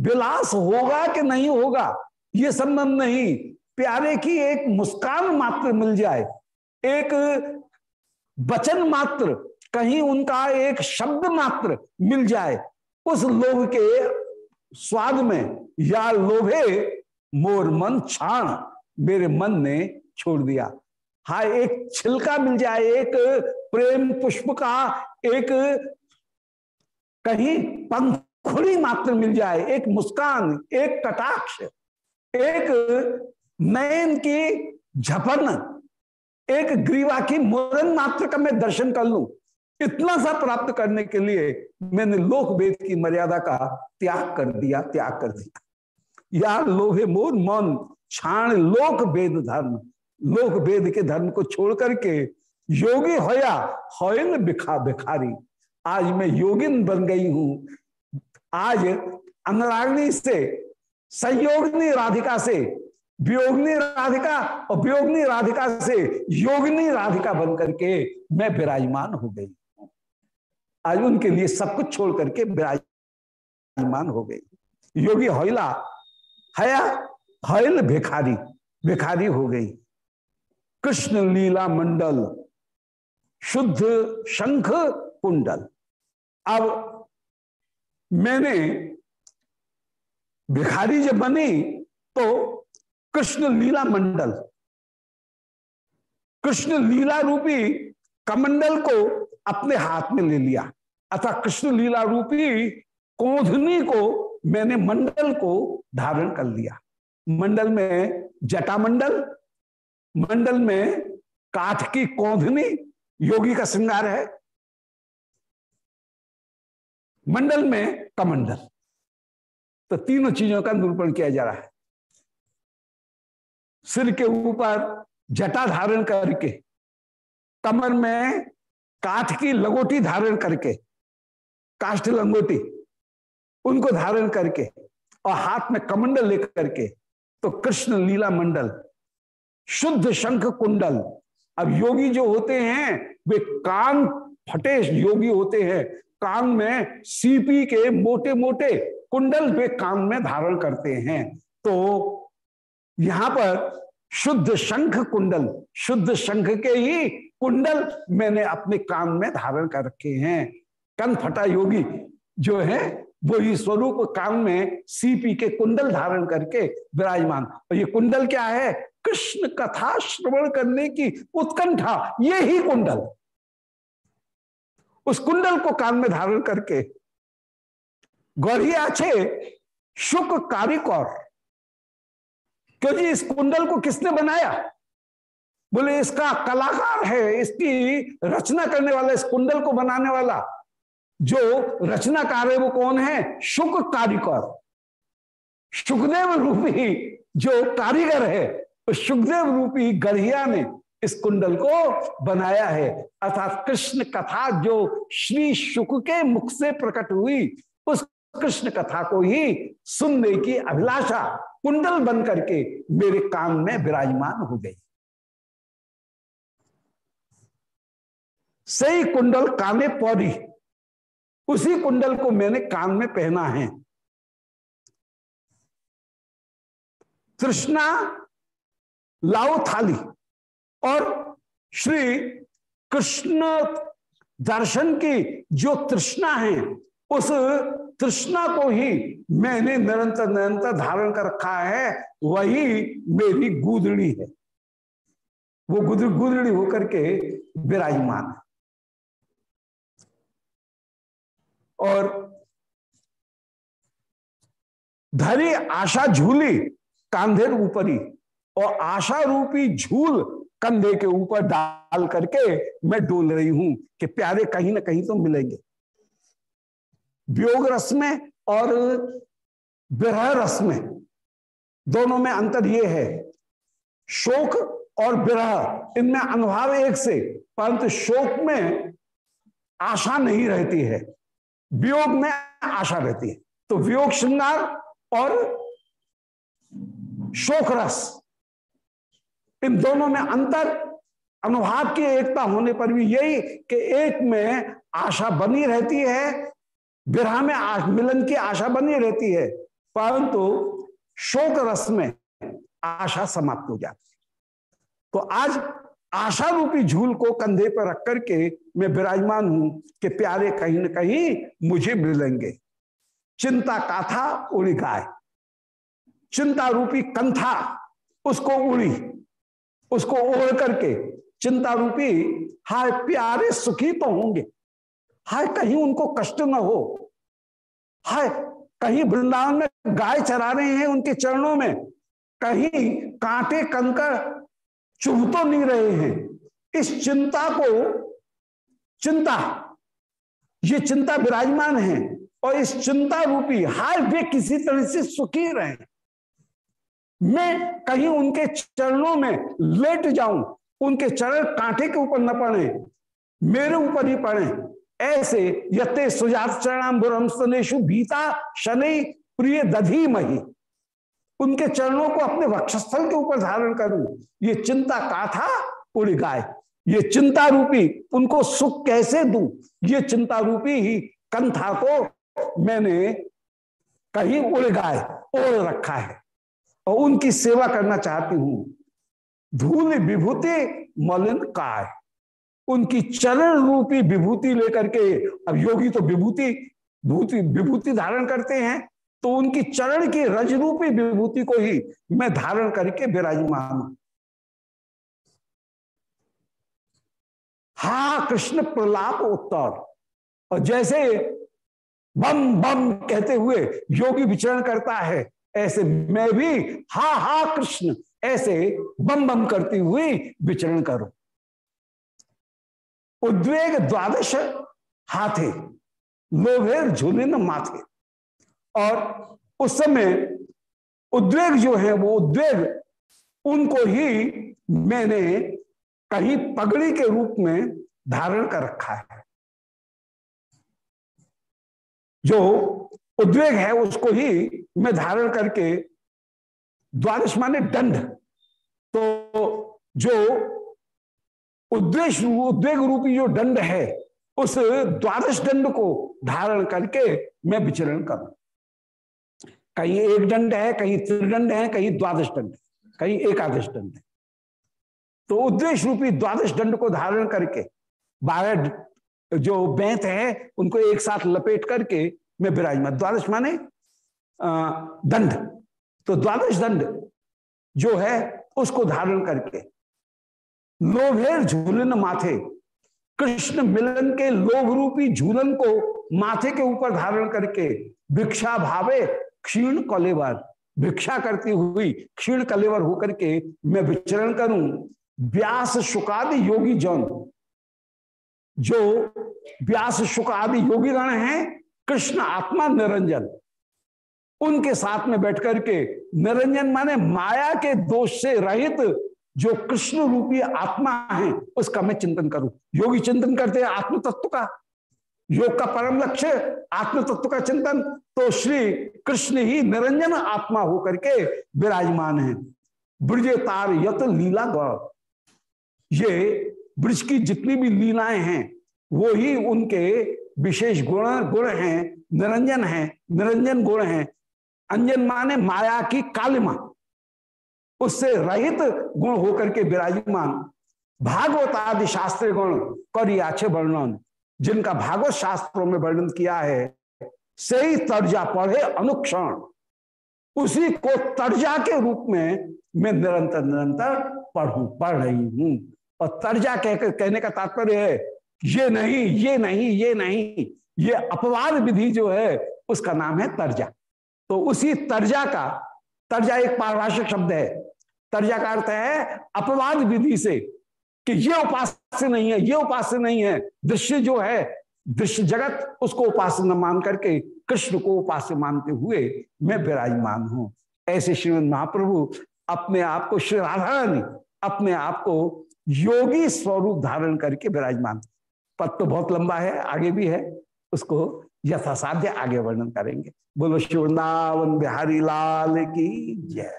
विलास होगा कि नहीं होगा? ये संबंध नहीं। प्यारे की एक मुस्कान मात्र मिल जाए। एक वचन मात्र, कहीं उनका एक शब्द मात्र मिल जाए। उस लोभ के स्वाद में या लोभे मोर मन छाण, मेरे मन ने छोड़ दिया। हा, एक छिलका मिल जाए, एक प्रेम पुष्प का एक कहीं पंखुड़ी मात्र मिल जाए, एक मुस्कान, एक कटाक्ष। एक नयन की झपन, एक ग्रीवा की मुरन मात्र का मैं दर्शन कर लू, इतना सा प्राप्त करने के लिए मैंने लोक वेद की मर्यादा का त्याग कर दिया, त्याग कर दिया। या लोहे मोर मन, छाण लोक वेद धर्म लोक वेद के धर्म को छोड़ करके योगी होया होयल बिखा बिखारी आज मैं योगिन बन गई हूँ। आज अनुरागनी से संयोगनी राधिका से, वियोगनी राधिका और वियोगनी राधिका से, योगनी राधिका बन करके मैं विराजमान हो गई आज उनके लिए सब कुछ छोड़ करके विराजमान हो गई। योगी होइला हया, हयल भिखारी भिखारी हो गई। कृष्ण लीला मंडल, शुद्ध शंख कुंडल। अब मैंने भिखारी जब बनी तो कृष्ण लीला मंडल, कृष्ण लीला रूपी कमंडल को अपने हाथ में ले लिया। अतः कृष्ण लीला रूपी कोधनी को मैंने मंडल को धारण कर लिया। मंडल में जटा मंडल मंडल में काठ की कौधनी, योगी का श्रृंगार है। मंडल में कमंडल। तो तीनों चीज़ों का निरूपण किया जा रहा है। सिर के ऊपर जटा धारण करके, कमर में काठ की लगोटी धारण करके, काष्ठ लंगोटी, उनको धारण करके और हाथ में कमंडल लेकर के तो कृष्ण लीला मंडल, शुद्ध शंख कुंडल। अब योगी जो होते हैं, वे कान फटे योगी होते हैं। कान में सीपी के मोटे मोटे कुंडल वे कान में धारण करते हैं। तो यहाँ पर शुद्ध शंख कुंडल, शुद्ध शंख के ही कुंडल मैंने अपने कान में धारण कर रखे हैं। कन फटा योगी जो है वो ही स्वरूप कान में सीपी के कुंडल धारण करके विराजमान। और ये कुंडल क्या है? कृष्ण कथा श्रवण करने की उत्कंठा, ये ही कुंडल। उस कुंडल को कान में धारण करके गौरिया छे शुक कारिकौर क्योंकि इस कुंडल को किसने बनाया? बोले, इसका कलाकार है, इसकी रचना करने वाला, इस कुंडल को बनाने वाला। जो रचनाकार है, वो कौन है? शुक कारिकर सुखदेव रूपी जो कारीगर है सुखदेव रूपी गढ़िया ने इस कुंडल को बनाया है। अर्थात कृष्ण कथा जो श्री शुक के मुख से प्रकट हुई, उस कृष्ण कथा को ही सुनने की अभिलाषा कुंडल बन करके मेरे कान में विराजमान हो गई। सही कुंडल काने पौड़ी उसी कुंडल को मैंने कान में पहना है। तृष्णा, लाओ थाली और श्री कृष्ण दर्शन की जो तृष्णा है उस तृष्णा को ही मैंने निरंतर निरंतर धारण कर रखा है, वही मेरी गुदड़ी है। वो गुदड़ी गुदड़ी होकर के विराजमान है। और धरी आशा झूली कांधेर ऊपरी, और आशा रूपी झूल कंधे के ऊपर डाल करके मैं डोल रही हूँ कि प्यारे कहीं ना कहीं तो मिलेंगे। वियोग रस में और विरह रस में। दोनों में अंतर ये है। शोक और विरह, इनमें अनुभव एक से, परंतु शोक में आशा नहीं रहती है। वियोग में आशा रहती है। तो वियोग श्रृंगार और शोक रस, इन दोनों में अंतर अनुभाव की एकता होने पर भी यही कि एक में आशा बनी रहती है विरह में मिलन की आशा बनी रहती है, परंतु शोक रस में आशा समाप्त हो जाती है। तो आज आशा रूपी झूल को कंधे पर रख करके मैं विराजमान हूँ कि प्यारे कहीं ना कहीं मुझे मिलेंगे। चिंता काथा उड़ी गाय। चिंता रूपी कंथा उसको उड़ी, उसको ओढ़ करके चिंता रूपी हाय प्यारे सुखी तो होंगे। हाय, कहीं उनको कष्ट न हो। हाय, कहीं वृंदावन में गाय चरा रहे हैं उनके चरणों में। कहीं कांटे, कंकर चुभ तो नहीं रहे हैं। इस चिंता को, चिंता, ये चिंता विराजमान है और इस चिंता रूपी, हाय, वे किसी तरह से सुखी रहे। मैं कहीं उनके चरणों में लेट जाऊँ, उनके चरण कांटे के ऊपर न पड़े, मेरे ऊपर ही पड़े। ऐसे यते सुजात चरणाम भीता शनि प्रिय दधी मही। उनके चरणों को अपने वक्षस्थल के ऊपर धारण करूँ। ये चिंता का था? उड़ गाय ये चिंता रूपी उनको सुख कैसे दूँ? ये चिंता रूपी ही कंथा को मैंने कहीं उड़ गाय ओढ़ रखा है। और उनकी सेवा करना चाहती हूँ। धूल विभूति मलिन काय। उनकी चरण रूपी विभूति लेकर के, अब योगी तो विभूति, भूति, विभूति धारण करते हैं तो उनकी चरण की रज रूपी विभूति को ही मैं धारण करके विराजमान हा, कृष्ण प्रलाप उत्तर। और जैसे बम बम कहते हुए योगी विचरण करता है, ऐसे मैं भी हा हा, कृष्ण, ऐसे बम बम करती हुई विचरण करूँ। उद्वेग द्वादश हाथे लोभेर झूलिन माथे। और उस समय उद्वेग जो है, वो उद्वेग उनको ही मैंने कहीं पगड़ी के रूप में धारण कर रखा है। जो उद्वेग है, उसको ही मैं धारण करके द्वादश माने दंड। तो जो उद्वेश उद्वेग रूपी जो दंड है, उस द्वादश दंड को धारण करके मैं विचरण करूँ। कहीं एक दंड है, कहीं त्रिदंड है, कहीं द्वादश दंड है, कहीं एकादश दंड है। तो उद्वेश रूपी द्वादश दंड को धारण करके, बारह जो बैंत है, उनको एक साथ लपेट करके मैं विराजमान, द्वादश माने दंड। तो द्वादश दंड जो है, उसको धारण करके लोभेर झूलन माथे। कृष्ण मिलन के लोभ रूपी झूलन को माथे के ऊपर धारण करके भिक्षा भावे क्षीण कलेवर। भिक्षा करती हुई क्षीण कलेवर होकर के मैं विचरण करूँ। व्यास शुकादि योगी जन। जो व्यास आदि योगी गण हैं, कृष्ण आत्मा निरंजन। उनके साथ में बैठ करके निरंजन माने माया के दोष से रहित जो कृष्ण रूपी आत्मा है, उसका मैं चिंतन करूँ। योगी चिंतन करते हैं आत्म तत्व का। योग का परम लक्ष्य आत्म तत्व का चिंतन। तो श्री कृष्ण ही निरंजन आत्मा होकर के विराजमान है। ब्रज तार यत लीला गौर ये ब्रज की जितनी भी लीलाएँ हैं, वो ही उनके विशेष गुण गुण हैं। निरंजन है, निरंजन गुण हैं। अंजन माने माया की कालिमा। उससे रहित गुण होकर के विराजमान भागवत आदि शास्त्र गुण करियाछे वर्णन, जिनका भागवत शास्त्रों में वर्णन किया है सही तर्जा पढ़े अनुक्षण। उसी को तर्जा के रूप में मैं निरंतर निरंतर पढ़ू, पढ़ रही हूँ। और तर्जा कहकर कहने का तात्पर्य है, ये नहीं ये नहीं ये नहीं, ये अपवाद विधि जो है, उसका नाम है तर्जा। तो उसी तर्जा का, तर्जा एक पारिभाषिक शब्द है तर्जा का अर्थ है, अपवाद विधि से कि ये उपास्य नहीं है, ये उपास्य नहीं है। दृश्य जो है, दृश्य जगत, उसको उपास्य न मान करके कृष्ण को उपास्य मानते हुए मैं विराजमान हूँ। ऐसे श्रीमद महाप्रभु अपने आप को, श्री राधा रानी अपने आप को योगी स्वरूप धारण करके विराजमान। पद तो बहुत लंबा है, आगे भी है, उसको यथासाध्य आगे वर्णन करेंगे। बोलो, शिवृंदावन बिहारी लाल की जय।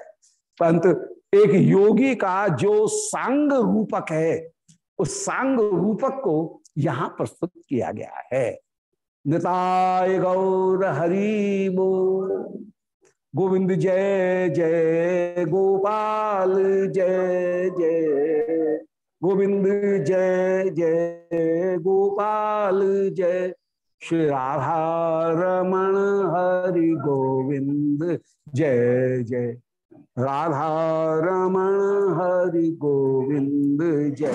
परंतु एक योगी का जो सांग रूपक है, उस सांग रूपक को यहाँ प्रस्तुत किया गया है। निताय गौर हरि गोविंद जय जय गोपाल, जय जय। गोविंद जय जय गोपाल, जय। श्री राधा रमण हरि गोविंद, जय जय। राधा रमण हरि गोविंद जय।